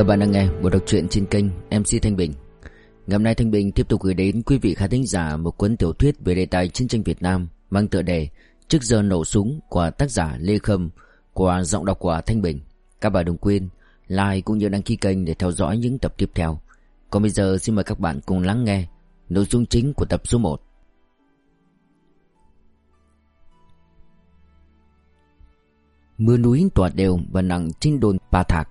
Các bạn đang nghe một đọc truyện trên kênh MC Thanh Bình. Ngày hôm nay Thanh Bình tiếp tục gửi đến quý vị khán thính giả một cuốn tiểu thuyết về đề tài chiến tranh Việt Nam mang tựa đề Trước giờ nổ súng của tác giả Lê Khâm qua giọng đọc của Thanh Bình. Các bạn đừng quên like cũng như đăng ký kênh để theo dõi những tập tiếp theo. Còn bây giờ xin mời các bạn cùng lắng nghe nội dung chính của tập số 1. Mưa núi tỏa đều và nặng trên đồn Pa Thạc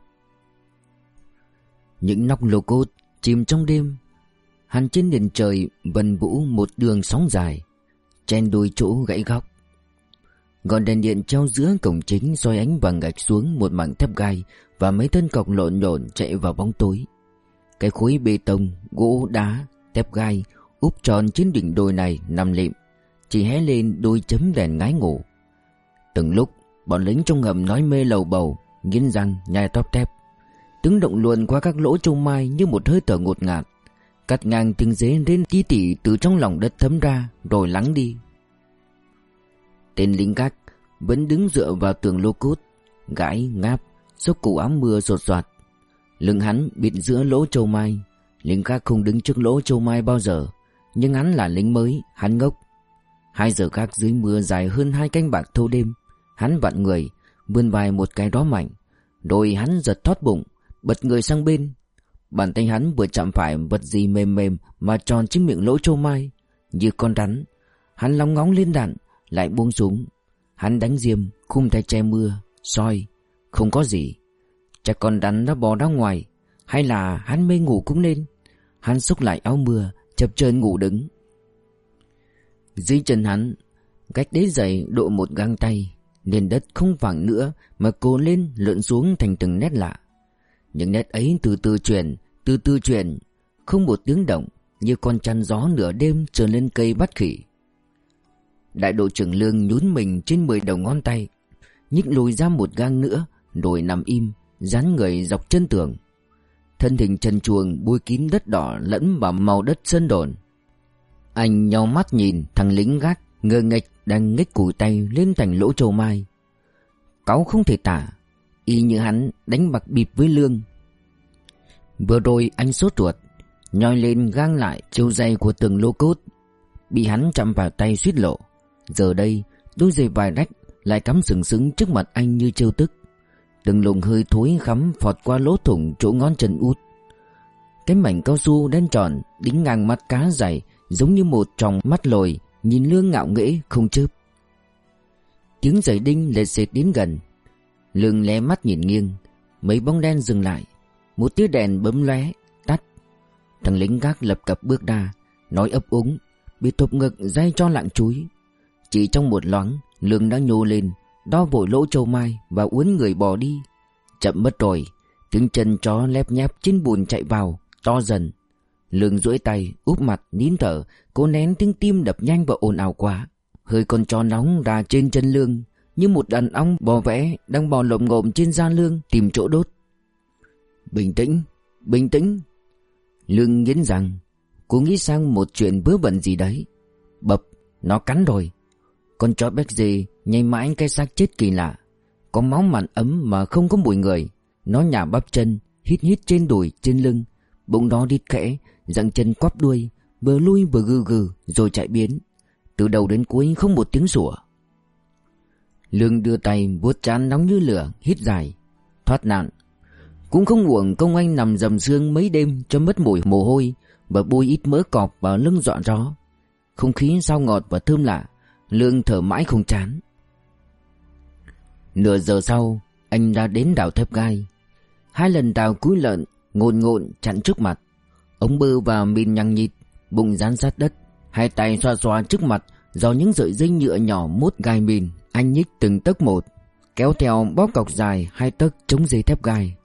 những nóc lô cốt chìm trong đêm. Hàn trên nền trời vần vũ một đường sóng dài Chen đôi chỗ gãy góc. Ngọn đèn điện treo giữa cổng chính soi ánh vàng gạch xuống một mảng thép gai Và mấy thân cọc lộn nhộn chạy vào bóng tối. Cái khối bê tông, gỗ, đá, thép gai úp tròn trên đỉnh đồi này nằm lịm Chỉ hé lên đôi chấm đèn ngái ngủ. Từng lúc bọn lính trong ngầm nói mê lầu bầu Nghiến răng nhai tóp thép. Tiếng động luồn qua các lỗ châu mai như một hơi thở ngột ngạt. Cắt ngang tiếng dế lên tí tỉ từ trong lòng đất thấm ra, Rồi lắng đi. Tên lính gác vẫn đứng dựa vào tường lô cốt, Gãi, ngáp, Xốc cụ áo mưa rột soạt Lưng hắn bịt giữa lỗ châu mai. Lính gác không đứng trước lỗ châu mai bao giờ, Nhưng hắn là lính mới, Hắn ngốc. Hai giờ gác dưới mưa dài hơn hai canh bạc thâu đêm. Hắn vặn người, Vươn vai một cái đó mạnh, Rồi hắn giật thoát bụng Bật người sang bên. Bàn tay hắn vừa chạm phải vật gì mềm mềm Mà tròn trên miệng lỗ châu mai, Như con rắn. Hắn lóng ngóng lên đạn, Lại buông súng Hắn đánh diêm, Khung tay che mưa, soi. Không có gì. Chắc con rắn đã bò ra ngoài, Hay là hắn mê ngủ cũng nên. Hắn xúc lại áo mưa, Chập chờn ngủ đứng. Dưới chân hắn, Cách đế dày độ một găng tay, Nền đất không phẳng nữa Mà cố lên lượn xuống thành từng nét lạ những nét ấy từ từ chuyển, Từ từ chuyển. Không một tiếng động, Như con chăn gió nửa đêm trườn lên cây bắt khỉ. Đại đội trưởng Lương nhún mình trên 10 đầu ngón tay, Nhích lùi ra một gang nữa, Rồi nằm im, Dán người dọc chân tường. Thân hình trần chuồng bôi kín đất đỏ lẫn vào màu đất sơn đồn. Anh nhau mắt nhìn, thằng lính gác, ngơ nghịch đang nghếch cùi tay lên thành lỗ trầu mai. Cáu không thể tả Y như hắn đánh bạc bịp với Lương. Vừa rồi anh sốt ruột, Nhoi lên gang lại chiều dày của từng lô cốt, Bị hắn chạm vào tay suýt lộ. Giờ đây, đôi giày vài rách Lại cắm sừng sững trước mặt anh như trêu tức. Từng luồng hơi thối khắm phọt qua lỗ thủng chỗ ngón chân út. Cái mảnh cao su đen tròn Đính ngang mắt cá dày Giống như một tròng mắt lồi, Nhìn lương ngạo nghễ không chớp. Tiếng giày đinh lệt xệt đến gần Lương lé mắt nhìn nghiêng, Mấy bóng đen dừng lại, Một tia đèn bấm lóe, Tắt. Thằng lính gác lập cập bước ra, Nói ấp úng, Bị thụp ngực dây cho lạng chuối. Chỉ trong một loáng Lương đã nhô lên, Đo vội lỗ châu mai Và uốn người bò đi. Chậm mất rồi, Tiếng chân chó lép nhép trên bùn chạy vào, To dần. Lương duỗi tay, úp mặt, nín thở, Cố nén tiếng tim đập nhanh và ồn ào quá. Hơi con chó nóng ra trên chân lương như một đàn ong bò vẽ đang bò lộm ngộm trên da lương tìm chỗ đốt. Bình tĩnh, bình tĩnh. Lương nghiến rằng cô nghĩ sang một chuyện vớ vẩn gì đấy. Bập, nó cắn rồi. Con chó béc dê nhảy mãi cái xác chết kỳ lạ. Có máu mặn ấm mà không có mùi người. Nó nhả bắp chân, hít hít trên đùi, trên lưng. Bụng nó đít khẽ, răng chân quắp đuôi, vừa lui vừa gừ gừ rồi chạy biến. Từ đầu đến cuối không một tiếng sủa. Lương đưa tay vuốt chán nóng như lửa, Hít dài. Thoát nạn. Cũng không uổng công anh nằm dầm xương mấy đêm Cho mất mùi mồ hôi Và bôi ít mỡ cọp vào lưng dọn gió. Không khí sao ngọt và thơm lạ, Lương thở mãi không chán. Nửa giờ sau, Anh đã đến đảo thép gai. Hai lần đào cúi lợn, Ngồn ngộn chặn trước mặt. Ông bơ vào mìn nhăng nhịt, Bụng dán sát đất, Hai tay xoa xoa trước mặt Do những sợi dây nhựa nhỏ mút gai mìn anh nhích từng tấc một, Kéo theo bóp cọc dài hai tấc chống dây thép gai.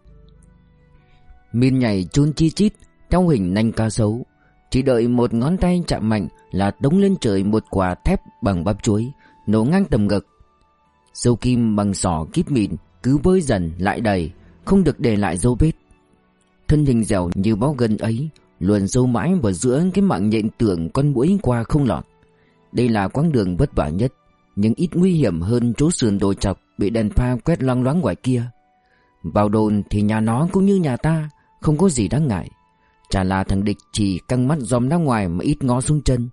Min nhảy chun chi chít, Theo hình nanh ca sấu. Chỉ đợi một ngón tay chạm mạnh Là tống lên trời một quả thép bằng bắp chuối, Nổ ngang tầm ngực. Dâu kim bằng sỏ kíp mịn, Cứ vơi dần lại đầy, Không được để lại dấu vết. Thân hình dẻo như bó gân ấy, Luồn sâu mãi vào giữa cái mạng nhện tưởng con mũi qua không lọt. Đây là quãng đường vất vả nhất nhưng ít nguy hiểm hơn chỗ sườn đồi chọc bị đèn pha quét loang loáng ngoài kia. Vào đồn thì nhà nó cũng như nhà ta, Không có gì đáng ngại. Chả là thằng địch chỉ căng mắt dòm ra ngoài Mà ít ngó xuống chân.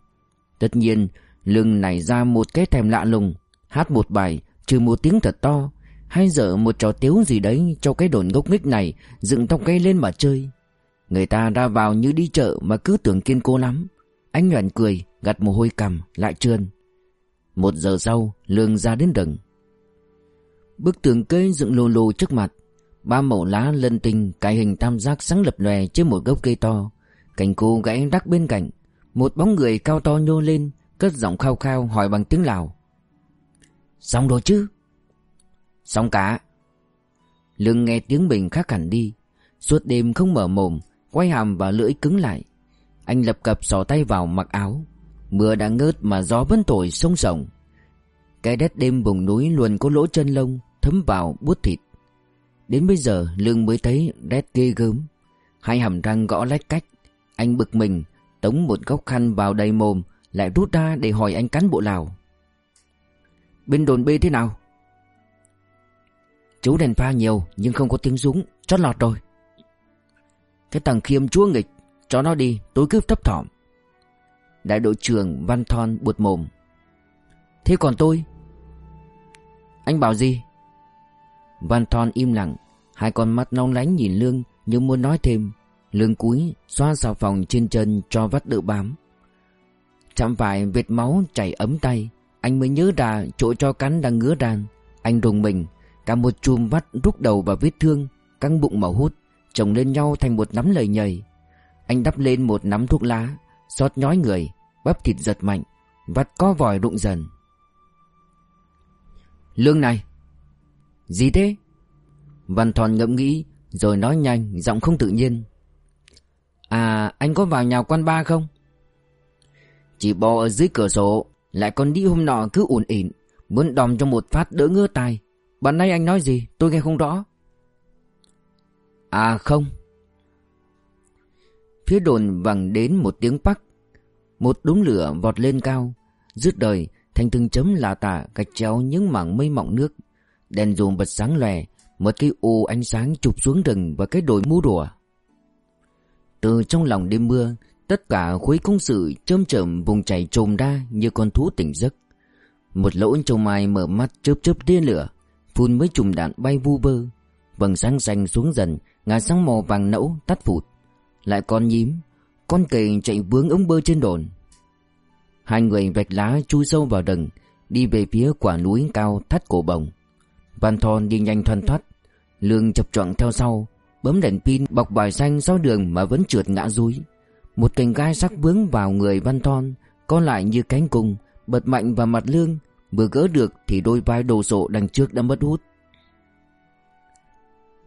Tất nhiên, lưng nảy ra một cái thèm lạ lùng, Hát một bài, Trừ một tiếng thật to. Hay dở một trò tiếu gì đấy Cho cái đồn gốc nghếch này Dựng tóc cây lên mà chơi. Người ta ra vào như đi chợ Mà cứ tưởng kiên cố lắm. Anh nhoẻn cười, Gặt mồ hôi cằm, Lại trơn một giờ sau, Lương ra đến rừng Bức tường cây dựng lồ lồ trước mặt, Ba mẩu lá lân tinh, Cái hình tam giác sáng lập lòe trên một gốc cây to. Cành cô gãy đắc bên cạnh, Một bóng người cao to nhô lên, Cất giọng khao khao hỏi bằng tiếng Lào. Xong rồi chứ? Xong cả. Lương nghe tiếng mình khác hẳn đi, Suốt đêm không mở mồm, Quay hàm và lưỡi cứng lại. Anh lập cập xỏ tay vào mặc áo Mưa đã ngớt mà gió vẫn thổi sông sổng Cái đất đêm vùng núi luôn có lỗ chân lông, Thấm vào buốt thịt. Đến bây giờ, Lương mới thấy rét ghê gớm. Hai hàm răng gõ lách cách. Anh bực mình, Tống một góc khăn vào đầy mồm, Lại rút ra để hỏi anh cán bộ Lào. Bên đồn B thế nào? Chú đèn pha nhiều, Nhưng không có tiếng súng Chót lọt rồi. Cái thằng khiêm chúa nghịch, Cho nó đi tối cứ thấp thỏm. Đại đội trưởng Văn Thon buột mồm. Thế còn tôi? Anh bảo gì? Văn Thon im lặng, Hai con mắt nóng lánh nhìn Lương nhưng muốn nói thêm. Lương cúi xoa xà phòng trên chân cho vắt đỡ bám. Chạm phải vệt máu chảy ấm tay, Anh mới nhớ ra chỗ cho cắn đang ngứa đàn. Anh rùng mình, Cả một chùm vắt rút đầu vào vết thương, Căng bụng mà hút, Chồng lên nhau thành một nắm lời nhầy. Anh đắp lên một nắm thuốc lá Xót nhói người, Bắp thịt giật mạnh vặt có vòi rụng dần. Lương này, Gì thế? Văn Thòn ngẫm nghĩ, Rồi nói nhanh, giọng không tự nhiên. À anh có vào nhà quan ba không? Chỉ bò ở dưới cửa sổ, Lại còn đi hôm nọ cứ ủn ỉn, Muốn đòm cho một phát đỡ ngứa tai. Bạn nay anh nói gì? Tôi nghe không rõ. À không. Phía đồn vẳng đến một tiếng bắc Một đống lửa vọt lên cao, Dứt đời, Thành từng chấm là tả gạch chéo những mảng mây mọng nước. Đèn dùm bật sáng lòe Một cái ô ánh sáng chụp xuống rừng Và cái đồi mũ đùa Từ trong lòng đêm mưa, Tất cả khối công sự chơm chởm vùng chảy trồm ra Như con thú tỉnh giấc. Một lỗ châu mai mở mắt chớp chớp tia lửa, Phun mấy chùm đạn bay vu vơ. Vầng sáng xanh xuống dần, Ngả sáng màu vàng nẫu tắt phụt. Lại con nhím, Con cầy chạy vướng ống bơ trên đồn. Hai người vạch lá chui sâu vào rừng Đi về phía quả núi cao thắt cổ bồng. Văn Thon đi nhanh thoăn thoắt Lương chập choạng theo sau, Bấm đèn pin bọc vải xanh sau đường mà vẫn trượt ngã rúi. Một cành gai sắc vướng vào người Văn Thon Có lại như cánh cung, Bật mạnh vào mặt Lương, Vừa gỡ được thì đôi vai đồ sộ đằng trước đã mất hút.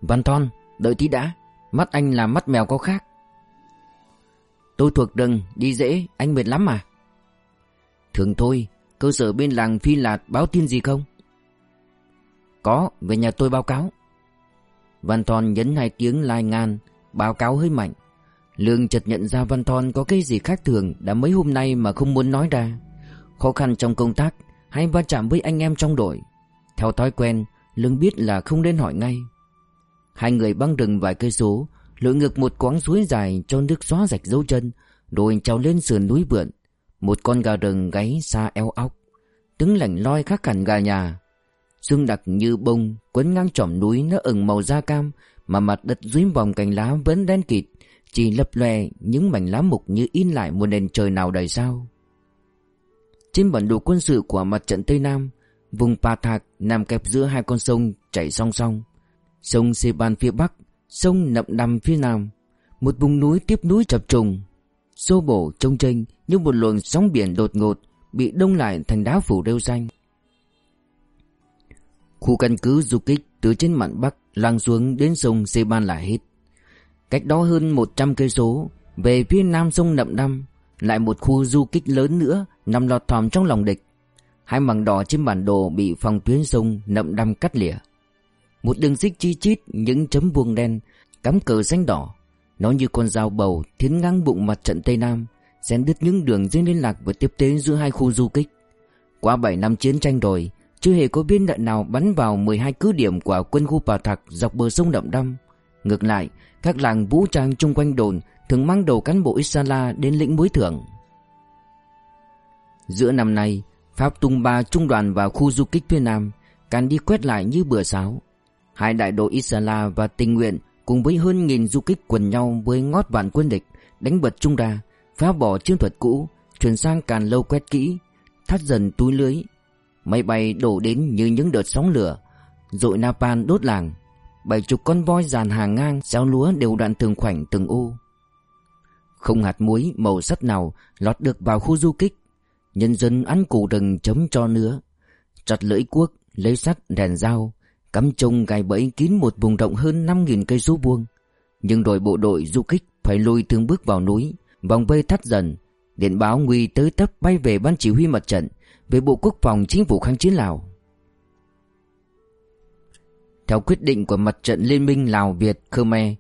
Văn Thon, Đợi tí đã, Mắt anh là mắt mèo có khác. Tôi thuộc rừng, Đi dễ, Anh mệt lắm mà. Thường thôi, Cơ sở bên làng Phi Lạt báo tin gì không? Có, Về nhà tôi báo cáo. Văn Thon nhấn hai tiếng lai ngan, Báo cáo hơi mạnh. Lương chợt nhận ra Văn Thon có cái gì khác thường Đã mấy hôm nay mà không muốn nói ra. Khó khăn trong công tác, Hay va chạm với anh em trong đội. Theo thói quen, Lương biết là không nên hỏi ngay. Hai người băng rừng vài cây số Lội ngược một quãng suối dài cho nước xóa rạch dấu chân, Rồi trèo lên sườn núi vượn. Một con gà rừng gáy xa eo óc Tiếng lạnh loi khác hẳn gà nhà. Sương đặc như bông Quấn ngang trỏm núi nó ửng màu da cam, Mà mặt đất dưới vòng cành lá vẫn đen kịt, Chỉ lập lòe những mảnh lá mục như in lại một nền trời nào đầy sao. Trên bản đồ quân sự của mặt trận Tây Nam, Vùng Pa Thạc nằm kẹp giữa hai con sông chảy song song. Sông Sê Ban phía Bắc Sông Nậm Đầm phía Nam, Một vùng núi tiếp núi chập trùng. Xô bổ trông chênh như một luồng sóng biển đột ngột Bị đông lại thành đá phủ rêu xanh. Khu căn cứ du kích từ trên mạn Bắc lăn xuống đến sông Sê Ban là hết. Cách đó hơn 100 cây số, Về phía nam sông Nậm Đăm Lại một khu du kích lớn nữa Nằm lọt thòm trong lòng địch. Hai mảng đỏ trên bản đồ bị phòng tuyến sông Nậm Đăm cắt lìa một đường xích chi chít, những chấm vuông đen, Cắm cờ xanh đỏ. Nó như con dao bầu thiến ngang bụng mặt trận Tây Nam, Xen đứt những đường dây liên lạc và tiếp tế giữa hai khu du kích. Qua 7 năm chiến tranh rồi, Chưa hề có biên đạn nào bắn vào 12 cứ điểm của quân khu Bà Thạc dọc bờ sông Đậm Đăm. Ngược lại, Các làng vũ trang chung quanh đồn Thường mang đầu cán bộ Isala đến lĩnh mối thưởng. Giữa năm nay, Pháp tung ba trung đoàn vào khu du kích phía Nam, Càn đi quét lại như bừa sáo. Hai đại đội Isala và tình nguyện Cùng với hơn nghìn du kích quần nhau với ngót vạn quân địch Đánh bật trung ra Phá bỏ chiến thuật cũ, Chuyển sang càn lâu quét kỹ, Thắt dần túi lưới. Máy bay đổ đến như những đợt sóng lửa, Dội Napan đốt làng. Bảy chục con voi dàn hàng ngang Xéo lúa đều đoạn từng khoảnh từng ô Không hạt muối màu sắt nào Lọt được vào khu du kích. Nhân dân ăn củ rừng chấm cho nữa Chặt lưỡi cuốc, Lấy sắt đèn dao Cắm trông gài bẫy kín một vùng rộng hơn 5.000 cây số vuông. Nhưng đội bộ đội du kích Phải lùi từng bước vào núi, Vòng vây thắt dần. Điện báo nguy tới tấp bay về ban chỉ huy mặt trận, Về Bộ Quốc phòng Chính phủ kháng chiến Lào. Theo quyết định của mặt trận Liên minh Lào-Việt Khmer,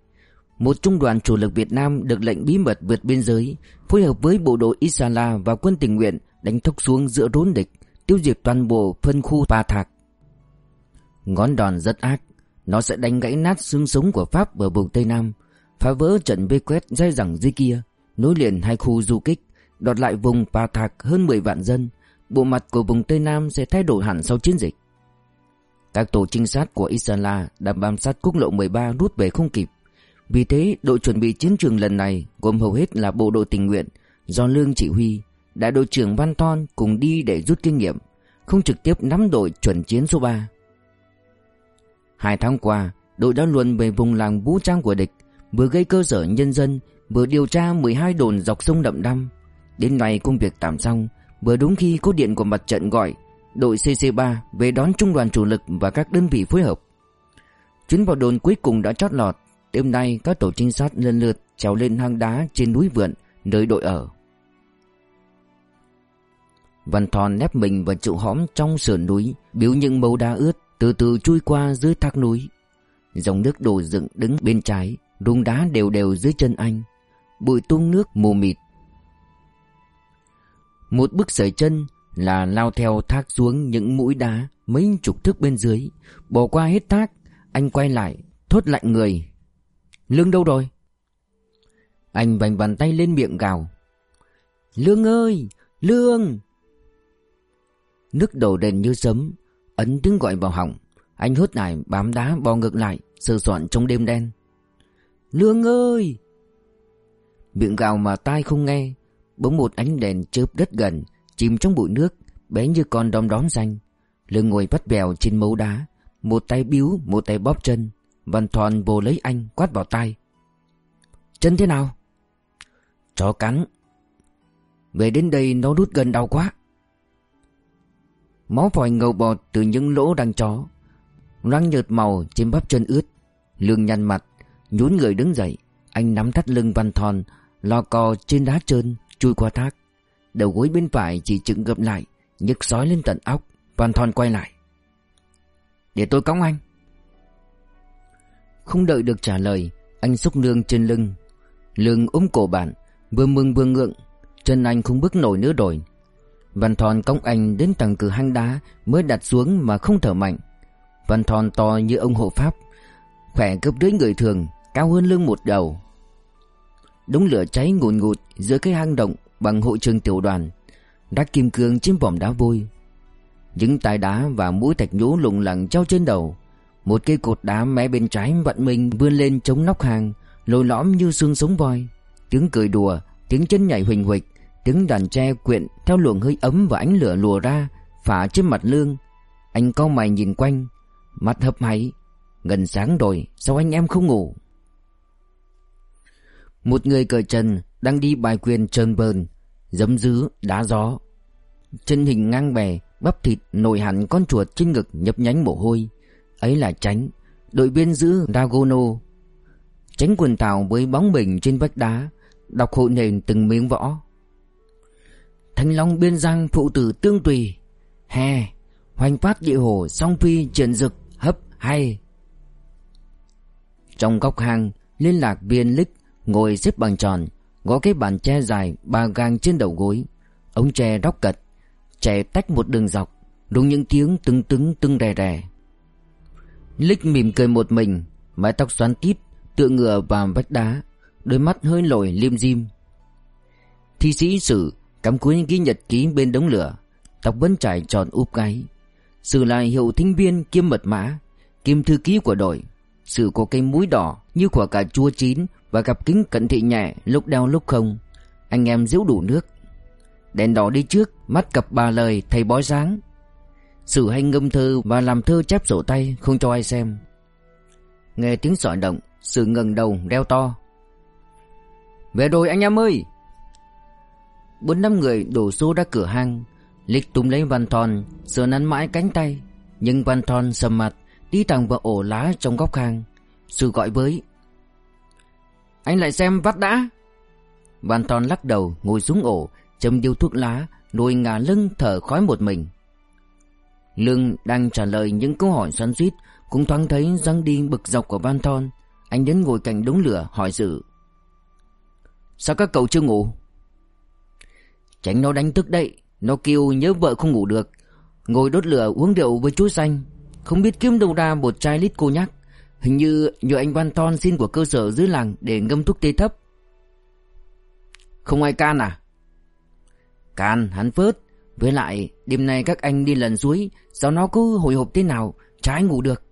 Một trung đoàn chủ lực Việt Nam được lệnh bí mật vượt biên giới, Phối hợp với bộ đội Isala và quân tình nguyện Đánh thốc xuống giữa rốn địch, Tiêu diệt toàn bộ phân khu Pa Thạc. Ngón đòn rất ác. Nó sẽ đánh gãy nát xương sống của Pháp ở vùng Tây Nam, Phá vỡ trận vây quét dai dẳng dưới kia, Nối liền hai khu du kích, Đoạt lại vùng Pa Thạc hơn 10 vạn dân. Bộ mặt của vùng Tây Nam sẽ thay đổi hẳn sau chiến dịch. Các tổ trinh sát của Isala đã bám sát quốc lộ 13 rút về không kịp. Vì thế, đội chuẩn bị chiến trường lần này gồm hầu hết là bộ đội tình nguyện Do Lương chỉ huy, Đại đội trưởng Văn Ton cùng đi để rút kinh nghiệm, Không trực tiếp nắm đội chuẩn chiến số 3 Hai tháng qua, Đội đã luồn về vùng làng vũ trang của địch, Vừa gây cơ sở nhân dân, Vừa điều tra 12 đồn dọc sông Đậm Đăm. Đến ngày công việc tạm xong, Vừa đúng khi có điện của mặt trận gọi, Đội CC3 về đón trung đoàn chủ lực Và các đơn vị phối hợp. Chuyến vào đồn cuối cùng đã chót lọt, Đêm nay các tổ trinh sát lần lượt trèo lên hang đá trên núi vượn, Nơi đội ở. Văn Thòn nép mình vào trụ hõm trong sườn núi Biếu những màu đá ướt từ từ chui qua dưới thác núi Dòng nước đổ dựng đứng bên trái Rung đá đều đều dưới chân anh Bụi tung nước mù mịt Một bước sởi chân là lao theo thác xuống những mũi đá mấy chục thước bên dưới. Bỏ qua hết thác, anh quay lại, thốt lạnh người. Lương đâu rồi? Anh vành bàn tay lên miệng gào. Lương ơi! Lương! Nước đổ đền như sấm, ấn tiếng gọi vào họng. Anh hốt nải bám đá bò ngược lại, sơ soạn trong đêm đen. Lương ơi! Miệng gào mà tai không nghe Bỗng một ánh đèn chớp rất gần Chìm trong bụi nước Bé như con đom đóm xanh Lương ngồi vắt bèo trên mấu đá Một tay biếu một tay bóp chân Văn Thoàn vồ lấy anh quát vào tai. Chân thế nào Chó cắn Về đến đây nó đút gần đau quá Máu vòi ngầu bọt từ những lỗ răng chó. Răng nhợt màu trên bắp chân ướt, Lương nhăn mặt, Nhún người đứng dậy. Anh nắm thắt lưng Văn Thòn Lò cò trên đá trơn, Chui qua thác. Đầu gối bên phải chỉ chừng gập lại nhức sói lên tận óc. Văn Thòn quay lại. Để tôi cõng anh. Không đợi được trả lời, Anh xúc lương trên lưng. Lương ôm cổ bạn Vừa mừng vừa ngượng. Chân anh không bước nổi nữa rồi. Văn Thòn cõng anh đến tầng cửa hang đá Mới đặt xuống mà không thở mạnh. Văn Thòn to như ông hộ pháp Khỏe gấp đứa người thường Cao hơn lưng một đầu. Đống lửa cháy ngùn ngụt giữa cái hang động bằng hội trường tiểu đoàn đắc kim cương trên vòm đá vôi. Những tài đá và mũi thạch nhũ lủng lẳng treo trên đầu Một cây cột đá mé bên trái vặn mình vươn lên chống nóc hang, Lồi lõm như xương sống voi. Tiếng cười đùa Tiếng chân nhảy huỳnh huỳnh Tiếng đàn tre quyện theo luồng hơi ấm và ánh lửa lùa ra, Phả trên mặt lương. Anh cau mày nhìn quanh. Mặt hấp háy Gần sáng rồi, Sao anh em không ngủ? Một người cởi trần Đang đi bài quyền trơn bờn Dấm dứ, đá gió. Chân hình ngang bè, Bắp thịt nổi hẳn con chuột trên ngực nhấp nhánh mồ hôi. Ấy là tránh Đội viên giữ Dagono Tránh quần tàu với bóng bình trên vách đá, Đọc hộ nền từng miếng võ. Thanh Long biên giang phụ tử tương tùy, Hè, Hoành phát địa hồ song phi triển dực, hấp, hay. Trong góc hang, Liên lạc viên lích Ngồi xếp bằng tròn, Gõ cái bàn tre dài ba gang trên đầu gối. Ống tre róc cật Trẻ tách một đường dọc, Đúng những tiếng tưng tưng tưng rè rè. Lích mỉm cười một mình, Mái tóc xoắn tít, Tựa ngựa vào vách đá, Đôi mắt hơi lồi liêm dim. Thi sĩ sử Cắm cúi ghi nhật ký bên đống lửa, Tóc vẫn trải tròn úp gáy. Sử lại hiệu thính viên kiêm mật mã, Kiêm thư ký của đội. Sử có cây mũi đỏ như quả cà chua chín Và gặp kính cận thị nhẹ lúc đeo lúc không. Anh em diễu đủ nước. Đèn đỏ đi trước, Mắt cặp bà lời, thầy bói sáng Sử hay ngâm thơ và làm thơ chép sổ tay, Không cho ai xem. Nghe tiếng sỏi động, Sử ngẩng đầu đeo to. Về rồi anh em ơi! Bốn năm người đổ xô ra cửa hang. Lịch túm lấy Văn thon, Sờ nắn mãi cánh tay. Nhưng Văn thon sầm mặt Đi thẳng vào ổ lá trong góc hang. Sư gọi với Anh lại xem vắt đã. Văn thon lắc đầu ngồi xuống ổ Châm điêu thuốc lá Rồi ngả lưng thở khói một mình. Lương đang trả lời những câu hỏi xoắn suýt Cũng thoáng thấy răng đi bực dọc của Van Thon. Anh đến ngồi cạnh đống lửa hỏi dự Sao các cậu chưa ngủ? Tránh nó đánh thức đậy Nó kêu nhớ vợ không ngủ được. Ngồi đốt lửa uống rượu với chú xanh. Không biết kiếm đâu ra một chai lít cô nhắc Hình như nhờ anh văn Thon xin của cơ sở dưới làng Để ngâm thuốc tê thấp. Không ai can à? Can, hắn phớt. Với lại, đêm nay các anh đi lần suối, Sao nó cứ hồi hộp thế nào trái ngủ được.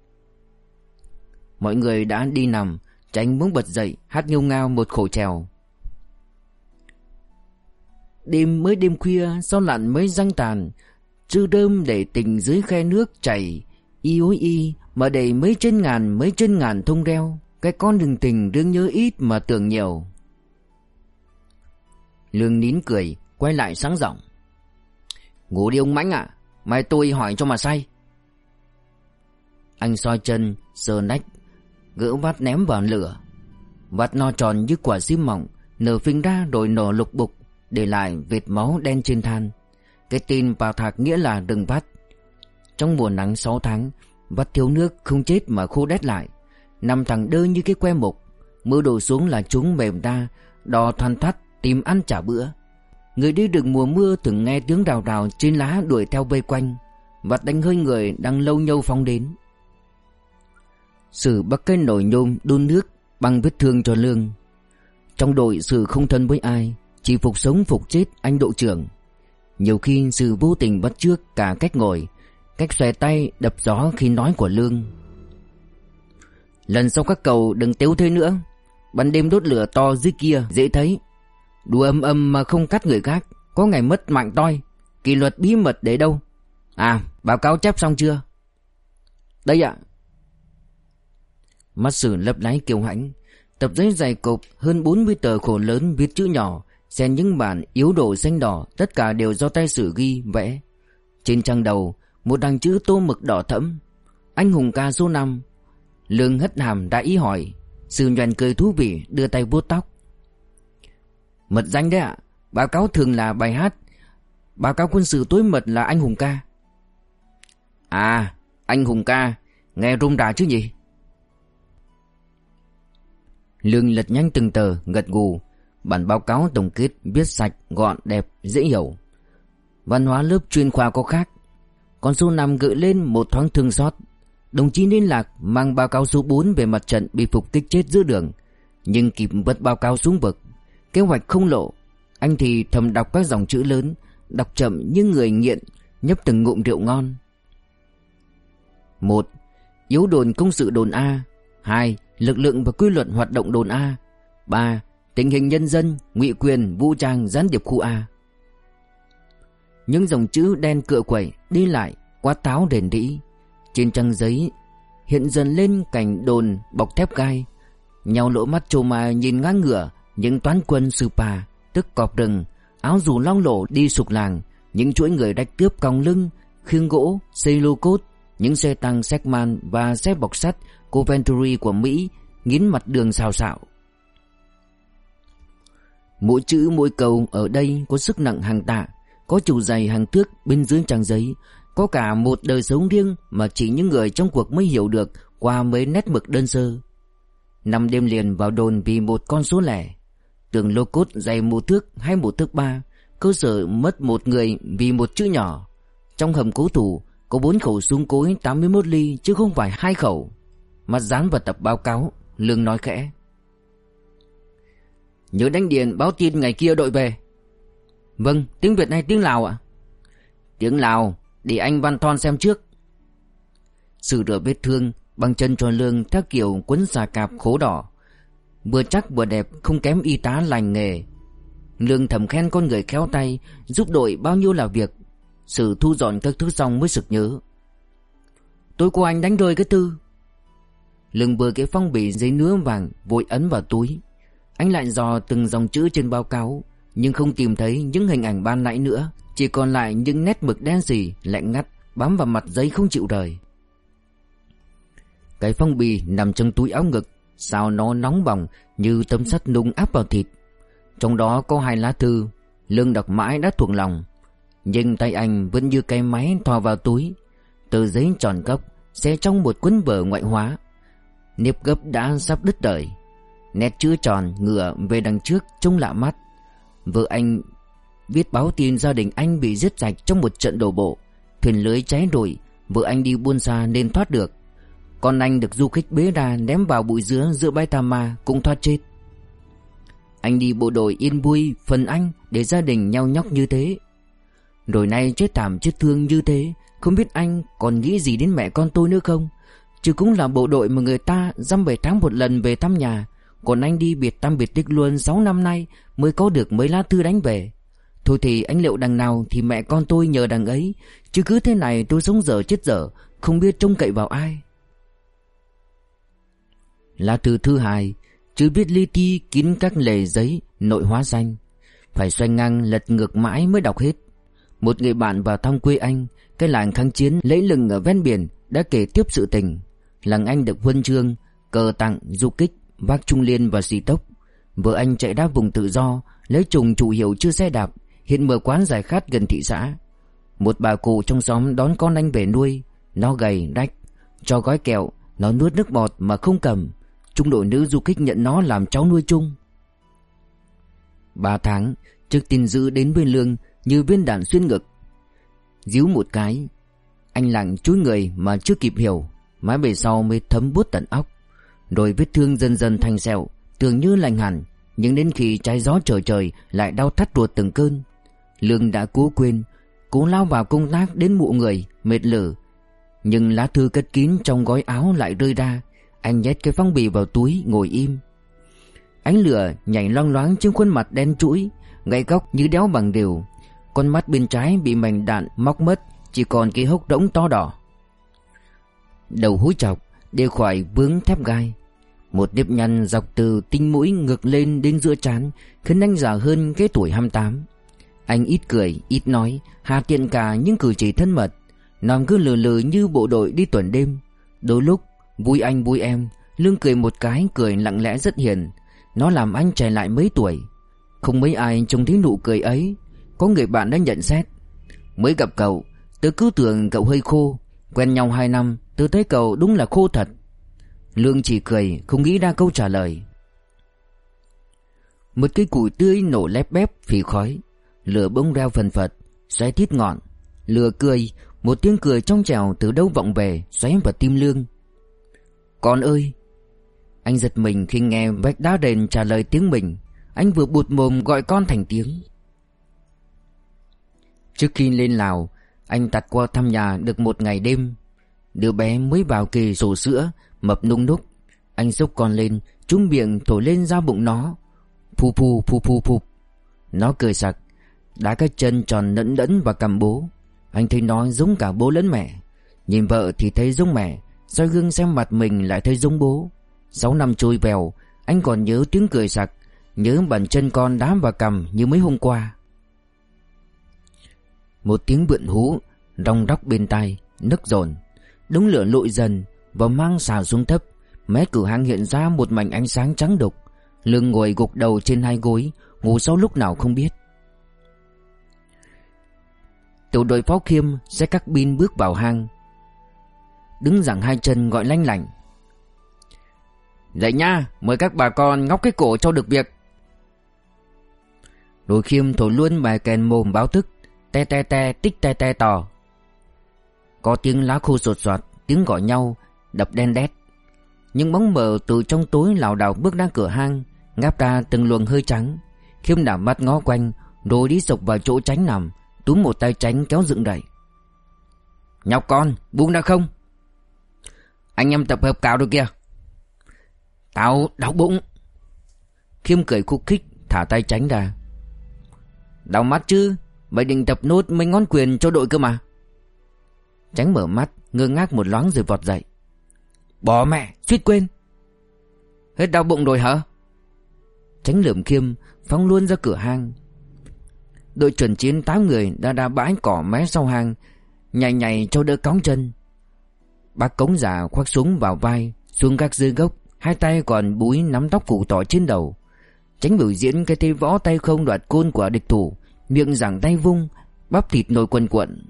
Mọi người đã đi nằm, Tránh muốn bật dậy, hát nghiêu ngao một khổ trèo. Đêm mới đêm khuya Sao lặn mới răng tàn. Trư đơm để tình dưới khe nước chảy. Y ối y, Mà đầy mấy chân ngàn, mấy chân ngàn thông reo. Cái con đường tình đương nhớ ít mà tưởng nhiều. Lương nín cười, Quay lại sáng giọng. Ngủ đi ông Mãnh ạ, Mai tôi hỏi cho mà say. Anh soi chân, Sờ nách, Gỡ vắt ném vào lửa. Vắt no tròn như quả xiêm mỏng, Nở phình ra rồi nổ lục bục. Để lại vệt máu đen trên than. Cái tin bà thạc nghĩa là đừng vắt Trong mùa nắng 6 tháng Vắt thiếu nước không chết mà khô đét lại. Nằm thẳng đơ như cái que mục Mưa đổ xuống là chúng mềm ra Đò thoăn thắt, tìm ăn trả bữa. Người đi đường mùa mưa thường nghe tiếng đào đào trên lá đuổi theo vây quanh Vặt đánh hơi người đang lâu nhâu phóng đến. Sử bắt cái nồi nhôm đun nước bằng vết thương cho lương. Trong đội Sử không thân với ai chỉ phục sống phục chết anh đội trưởng. Nhiều khi sự vô tình bắt trước cả cách ngồi, Cách xòe tay đập gió khi nói của lương. Lần sau các cậu đừng tếu thế nữa. Ban đêm đốt lửa to dưới kia, dễ thấy. Đùa âm âm mà không cắt người khác, Có ngày mất mạng toi. Kỷ luật bí mật để đâu? À báo cáo chép xong chưa? Đây ạ. Mắt sử lấp lái kiều hãnh, Tập giấy dày cộp hơn 40 tờ khổ lớn viết chữ nhỏ Xen những bản yếu đồ xanh đỏ Tất cả đều do tay sử ghi, vẽ. Trên trang đầu Một đằng chữ tô mực đỏ thẫm. Anh hùng ca số 5 Lương hất hàm đã ý hỏi. Sư nhoèn cười thú vị đưa tay vuốt tóc. Mật danh đấy ạ. Báo cáo thường là bài hát. Báo cáo quân sự tối mật là anh hùng ca. À anh hùng ca Nghe rung đà chứ gì Lương lật nhanh từng tờ gật gù. Bản báo cáo tổng kết viết sạch, gọn, đẹp, dễ hiểu. Văn hóa lớp chuyên khoa có khác. Con số 5 gợi lên một thoáng thương xót. Đồng chí liên lạc mang báo cáo số 4 về mặt trận bị phục kích chết giữa đường, Nhưng kịp vật báo cáo xuống vực, Kế hoạch không lộ. Anh thì thầm đọc các dòng chữ lớn, Đọc chậm như người nghiện, Nhấp từng ngụm rượu ngon. Một, Yếu đồn công sự đồn A. Hai, Lực lượng và quy luật hoạt động đồn A. Ba Tình hình nhân dân, ngụy quyền, vũ trang, gián điệp khu A. Những dòng chữ đen cựa quẩy Đi lại, quá táo đền đĩ. Trên trang giấy Hiện dần lên cảnh đồn bọc thép gai. Nhau lỗ mắt trô mà nhìn ngang ngửa những toán quân sư pà Tức cọp rừng Áo dù long lổ đi sục làng Những chuỗi người đách cướp còng lưng Khiêng gỗ, xây lô cốt Những xe tăng Segman và xe bọc sắt Coventry của Mỹ Nghiến mặt đường xào xạo. Mỗi chữ, mỗi câu ở đây có sức nặng hàng tạ, Có chiều dày hàng thước bên dưới trang giấy, Có cả một đời sống riêng Mà chỉ những người trong cuộc mới hiểu được Qua mấy nét mực đơn sơ. Năm đêm liền vào đồn vì một con số lẻ. Tường lô cốt dày một thước hay một thước ba, Cơ sở mất một người vì một chữ nhỏ. Trong hầm cố thủ, Có bốn khẩu súng cối 81 ly Chứ không phải hai khẩu. Mặt dán vào tập báo cáo, Lương nói khẽ. Nhớ đánh điện, báo tin ngày kia đội về. Vâng tiếng Việt hay tiếng Lào ạ? Tiếng Lào, Để anh Văn Thon xem trước. Sự rửa vết thương Bằng chân tròn Lương theo kiểu quấn xà cạp khố đỏ. Vừa chắc vừa đẹp, không kém y tá lành nghề. Lương thầm khen con người khéo tay, Giúp đội bao nhiêu là việc. Sự thu dọn các thứ xong mới sực nhớ. Tôi của anh đánh rơi cái tư. Lương vừa cái phong bì giấy nứa vàng, Vội ấn vào túi. Anh lại dò từng dòng chữ trên báo cáo, Nhưng không tìm thấy những hình ảnh ban nãy nữa. Chỉ còn lại những nét mực đen xì Lạnh ngắt, Bám vào mặt giấy không chịu rời. Cái phong bì nằm trong túi áo ngực, Sao nó nóng bỏng Như tấm sắt nung áp vào thịt. Trong đó có hai lá thư, Lương đọc mãi đã thuộc lòng, Nhưng tay anh vẫn như cái máy thò vào túi. Tờ giấy tròn gốc Xe trong một cuốn vở ngoại hóa. Nếp gấp đã sắp đứt đời. Nét chữ tròn ngựa về đằng trước trông lạ mắt. Vợ anh viết báo tin gia đình anh bị giết sạch trong một trận đổ bộ. Thuyền lưới cháy rụi Vợ anh đi buôn xa nên thoát được. Con anh được du khách bế ra ném vào bụi dứa giữa bãi Tà Ma cũng thoát chết. Anh đi bộ đội yên vui phần anh để gia đình nhau nhóc như thế. Rồi nay chết thảm chết thương như thế, Không biết anh còn nghĩ gì đến mẹ con tôi nữa không? Chứ cũng là bộ đội mà người ta dăm bảy tháng một lần về thăm nhà còn anh đi biệt tăm biệt tích luôn 6 năm nay Mới có được mấy lá thư đánh về. Thôi thì anh liệu đằng nào thì mẹ con tôi nhờ đằng ấy Chứ cứ thế này tôi sống dở chết dở Không biết trông cậy vào ai. Lá thư thứ hai Chứ biết li ti kín các lề giấy Nội hóa danh. Phải xoay ngang lật ngược mãi mới đọc hết. Một người bạn vào thăm quê anh Cái làng kháng chiến lấy lừng ở ven biển Đã kể tiếp sự tình. Làng anh được huân chương Cờ tặng, du kích, vác trung liên và xì tốc. Vợ anh chạy đáp vùng tự do Lấy chồng chủ hiệu chưa xe đạp Hiện mở quán giải khát gần thị xã. Một bà cụ trong xóm đón con anh về nuôi Nó gầy, đách Cho gói kẹo Nó nuốt nước bọt mà không cầm. Trung đội nữ du kích nhận nó làm cháu nuôi chung. Ba tháng Trước tin dữ đến bên lương Như viên đạn xuyên ngực. Díu một cái Anh lặng chúi người mà chưa kịp hiểu Mãi về sau mới thấm bút tận óc. Rồi vết thương dần dần thành sẹo Tưởng như lành hẳn. Nhưng đến khi trái gió trời trời Lại đau thắt ruột từng cơn. Lương đã cố quên Cố lao vào công tác đến mụ người Mệt lử. Nhưng lá thư cất kín trong gói áo lại rơi ra. Anh nhét cái phong bì vào túi ngồi im. Ánh lửa nhảy loang loáng trên khuôn mặt đen chuỗi, Gãy góc như đéo bằng đều. Con mắt bên trái bị mảnh đạn móc mất Chỉ còn cái hốc rỗng to đỏ. Đầu húi chọc đều khỏi vướng thép gai. Một nếp nhăn dọc từ tinh mũi ngược lên đến giữa trán Khiến anh già hơn cái tuổi 28 Anh ít cười, ít nói Hà tiện cả những cử chỉ thân mật. Nằm cứ lừ lừ như bộ đội đi tuần đêm. Đôi lúc vui anh vui em Lương cười một cái cười lặng lẽ rất hiền. Nó làm anh trẻ lại mấy tuổi. Không mấy ai trông thấy nụ cười ấy. Có người bạn đã nhận xét. Mới gặp cậu Tớ cứ tưởng cậu hơi khô. Quen nhau hai năm Tớ thấy cậu đúng là khô thật. Lương chỉ cười không nghĩ ra câu trả lời. Một cây củi tươi nổ lép bép, phì khói. Lửa bông reo phần phật, Xoáy thít ngọn. Lửa cười, Một tiếng cười trong trèo từ đâu vọng về, Xoáy vào tim Lương. Con ơi! Anh giật mình khi nghe vách đá đền trả lời tiếng mình. Anh vừa bụt mồm gọi con thành tiếng. Trước khi lên Lào, Anh tạt qua thăm nhà được một ngày đêm. Đứa bé mới vào kỳ sổ sữa Mập nung núc. Anh xúc con lên, Trúng miệng thổi lên ra bụng nó. Phu phu phu phu phu. Nó cười sặc, Đá cái chân tròn nẫn nẫn và cầm bố. Anh thấy nó giống cả bố lẫn mẹ. Nhìn vợ thì thấy giống mẹ, soi gương xem mặt mình lại thấy giống bố. Sáu năm trôi vèo, Anh còn nhớ tiếng cười sặc, Nhớ bàn chân con đá và cầm như mấy hôm qua. Một tiếng bượn hú, Rong róc bên tai, Nức dồn Đống lửa lội dần và mang xào xuống thấp. Mé cửa hàng hiện ra một mảnh ánh sáng trắng đục Lương ngồi gục đầu trên hai gối, Ngủ sau lúc nào không biết. Tiểu đội phó khiêm xe các pin bước vào hang. Đứng giằng hai chân gọi lanh lảnh. Dậy nha, Mời các bà con ngóc cái cổ cho được việc. Đội khiêm thổi luôn bài kèn mồm báo thức, Te te te, tích te te tò Có tiếng lá khô sột soạt, Tiếng gọi nhau Đập đen đét. Những bóng mờ từ trong tối lảo đảo bước ra cửa hang, Ngáp ra từng luồng hơi trắng, Khiêm đảm mắt ngó quanh, Rồi đi sộc vào chỗ tránh nằm, Túm một tay tránh kéo dựng đẩy Nhóc con, buông ra không? Anh em tập hợp cào được kìa. Tao đau bụng. Khiêm cười khúc khích, Thả tay tránh ra. Đau mắt chứ, Mày định tập nốt mấy ngón quyền cho đội cơ mà. Tránh mở mắt, Ngơ ngác một loáng rồi vọt dậy. Bỏ mẹ, suýt quên. Hết đau bụng rồi hả? Tránh lượm khiêm Phóng luôn ra cửa hang. Đội chuẩn chiến 8 người đã đa bãi cỏ mé sau hang, Nhảy nhảy cho đỡ cóng chân. Bác cống già khoác súng vào vai, Xuống các dư gốc, Hai tay còn búi nắm tóc cụ tỏi trên đầu. Tránh biểu diễn cái thế võ tay không đoạt côn của địch thủ, Miệng giảng tay vung, Bắp thịt nổi quần quận